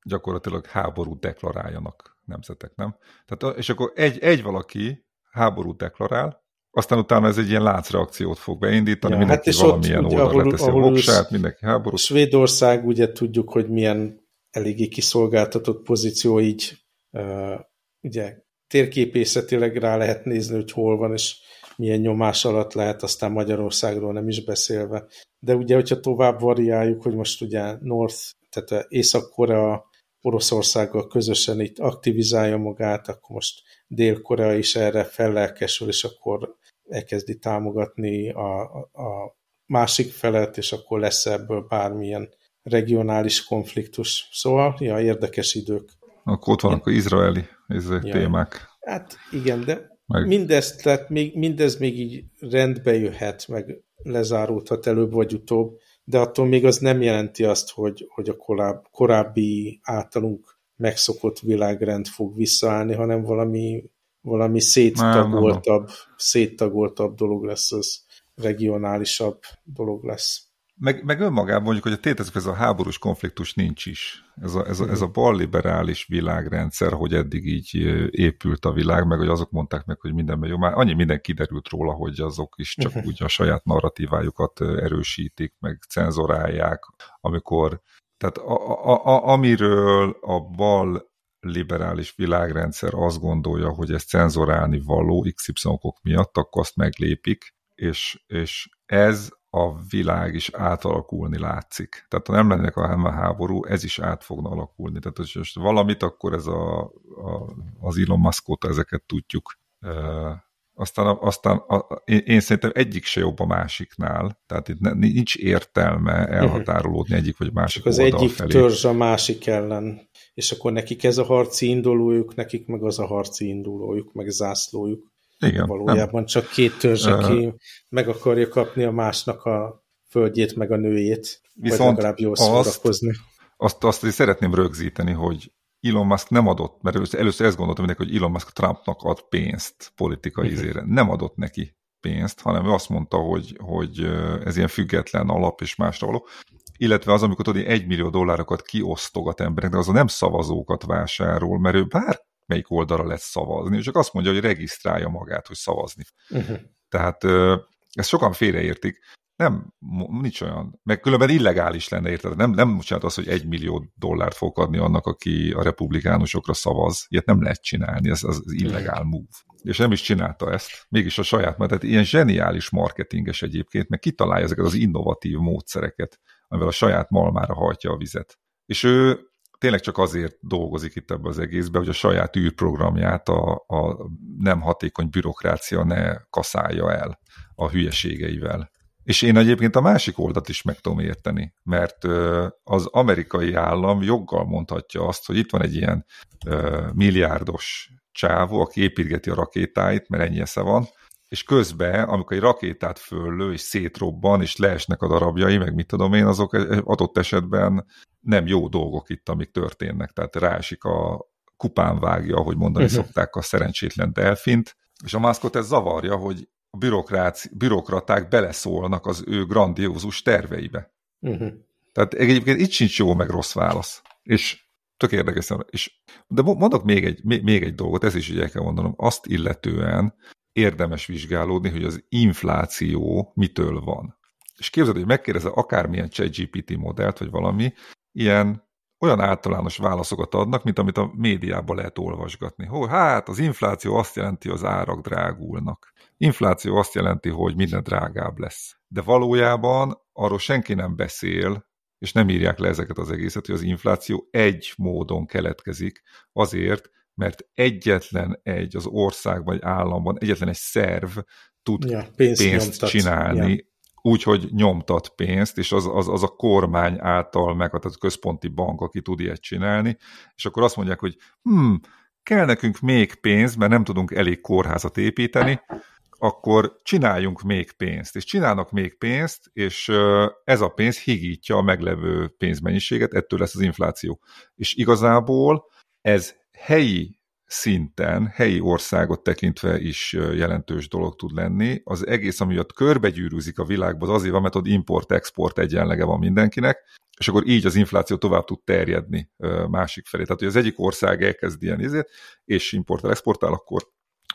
gyakorlatilag háborút deklaráljanak nemzetek, nem? Tehát, és akkor egy, egy valaki háborút deklarál, aztán utána ez egy ilyen láncreakciót fog beindítani, ja, mindenki hát valamilyen oldal leteszi a voksát, mindenki háborút.
Svédország, ugye tudjuk, hogy milyen eléggé kiszolgáltatott pozíció, így uh, ugye térképészetileg rá lehet nézni, hogy hol van, és milyen nyomás alatt lehet, aztán Magyarországról nem is beszélve. De ugye, hogyha tovább variáljuk, hogy most ugye North, tehát Észak-Korea Oroszországgal közösen itt aktivizálja magát, akkor most Dél-Korea is erre fellelkesül, és akkor elkezdi támogatni a, a másik felet, és akkor lesz ebből bármilyen regionális konfliktus. Szóval, ja, érdekes idők.
Akkor ott vannak az izraeli ezek ja. témák.
Hát igen, de meg... mindezt, tehát még, mindez még így rendbe jöhet, meg lezárulhat előbb vagy utóbb, de attól még az nem jelenti azt, hogy, hogy a koráb, korábbi általunk megszokott világrend fog visszaállni, hanem valami, valami széttagoltabb, széttagoltabb dolog lesz, az regionálisabb dolog lesz.
Meg, meg önmagában mondjuk, hogy a tétezzük, ez a háborús konfliktus nincs is. Ez a, ez a, ez a balliberális világrendszer, hogy eddig így épült a világ, meg hogy azok mondták meg, hogy mindenben jó. Már annyi minden kiderült róla, hogy azok is csak uh-huh. úgy a saját narratívájukat erősítik, meg cenzorálják, amikor tehát a, a, a, amiről a bal liberális világrendszer azt gondolja, hogy ez cenzorálni való XY okok miatt, akkor azt meglépik, és, és ez a világ is átalakulni látszik. Tehát ha nem lennének a háború, ez is át fogna alakulni. Tehát hogy most valamit, akkor ez a, a, az Elon Musk óta ezeket tudjuk. E, aztán, aztán a, én, én szerintem egyik se jobb a másiknál, tehát itt nincs értelme elhatárolódni egyik vagy másik
Csak az egyik felé. törzs a másik ellen, és akkor nekik ez a harci indulójuk, nekik meg az a harci indulójuk, meg zászlójuk. Igen, Valójában nem. csak két törzs, aki uh, meg akarja kapni a másnak a földjét, meg a nőjét, viszont vagy legalább jól szórakozni. Azt,
azt, azt azt szeretném rögzíteni, hogy Elon Musk nem adott, mert először, ezt gondoltam mindenki, hogy Elon Musk Trumpnak ad pénzt politikai uh-huh. izére. Nem adott neki pénzt, hanem ő azt mondta, hogy, hogy ez ilyen független alap és másra való. Illetve az, amikor tudod, egy millió dollárokat kiosztogat embereknek, az a nem szavazókat vásárol, mert ő bár melyik oldalra lesz szavazni, csak azt mondja, hogy regisztrálja magát, hogy szavazni. Uh-huh. Tehát ezt sokan félreértik. Nem, nincs olyan, meg különben illegális lenne, érted? Nem, nem csinált azt, hogy egy millió dollárt fog adni annak, aki a republikánusokra szavaz. Ilyet nem lehet csinálni, ez az, az illegál move. És nem is csinálta ezt, mégis a saját, mert tehát ilyen zseniális marketinges egyébként, meg kitalálja ezeket az innovatív módszereket, amivel a saját malmára hajtja a vizet. És ő tényleg csak azért dolgozik itt ebbe az egészbe, hogy a saját űrprogramját a, a nem hatékony bürokrácia ne kaszálja el a hülyeségeivel. És én egyébként a másik oldat is meg tudom érteni, mert az amerikai állam joggal mondhatja azt, hogy itt van egy ilyen milliárdos csávó, aki építgeti a rakétáit, mert ennyi esze van, és közben, amikor egy rakétát föllő, és szétrobban, és leesnek a darabjai, meg mit tudom én, azok adott esetben nem jó dolgok itt, amik történnek. Tehát rásik a kupán vágja, ahogy mondani uh-huh. szokták a szerencsétlen delfint, és a maszkot ez zavarja, hogy a bürokraták beleszólnak az ő grandiózus terveibe. Uh-huh. Tehát egyébként itt sincs jó meg rossz válasz. És tök érdekes. És, de mondok még egy, még, egy dolgot, ez is ugye kell mondanom, azt illetően érdemes vizsgálódni, hogy az infláció mitől van. És képzeld, hogy megkérdezze akármilyen ChatGPT modellt, vagy valami, ilyen olyan általános válaszokat adnak, mint amit a médiában lehet olvasgatni. Hogy hát az infláció azt jelenti, hogy az árak drágulnak. Infláció azt jelenti, hogy minden drágább lesz. De valójában arról senki nem beszél, és nem írják le ezeket az egészet, hogy az infláció egy módon keletkezik, azért, mert egyetlen egy az ország vagy államban, egyetlen egy szerv tud ja, pénzt, pénzt csinálni, ja. úgy, hogy nyomtat pénzt, és az, az, az a kormány által meghatározott központi bank, aki tud ilyet csinálni, és akkor azt mondják, hogy hm, kell nekünk még pénz, mert nem tudunk elég kórházat építeni, akkor csináljunk még pénzt, és csinálnak még pénzt, és ez a pénz higítja a meglevő pénzmennyiséget, ettől lesz az infláció. És igazából ez helyi szinten, helyi országot tekintve is jelentős dolog tud lenni. Az egész, amiatt körbegyűrűzik a világban, az azért van, mert ott import-export egyenlege van mindenkinek, és akkor így az infláció tovább tud terjedni másik felé. Tehát, hogy az egyik ország elkezd ilyen izét, és importál-exportál, akkor,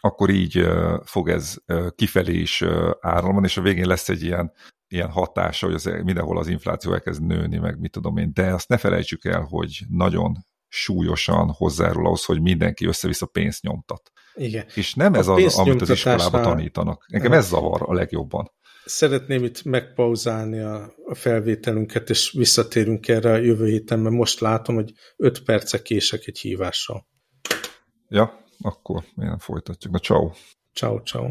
akkor így fog ez kifelé is áramlani, és a végén lesz egy ilyen ilyen hatása, hogy az, mindenhol az infláció elkezd nőni, meg mit tudom én, de azt ne felejtsük el, hogy nagyon súlyosan hozzárul ahhoz, hogy mindenki össze-vissza pénzt nyomtat.
Igen.
És nem a ez az, amit az iskolában tanítanak. Engem ez zavar a legjobban.
Szeretném itt megpauzálni a, a felvételünket, és visszatérünk erre a jövő héten, mert most látom, hogy 5 perce kések egy hívással.
Ja, akkor milyen folytatjuk. Na, ciao.
Ciao, ciao.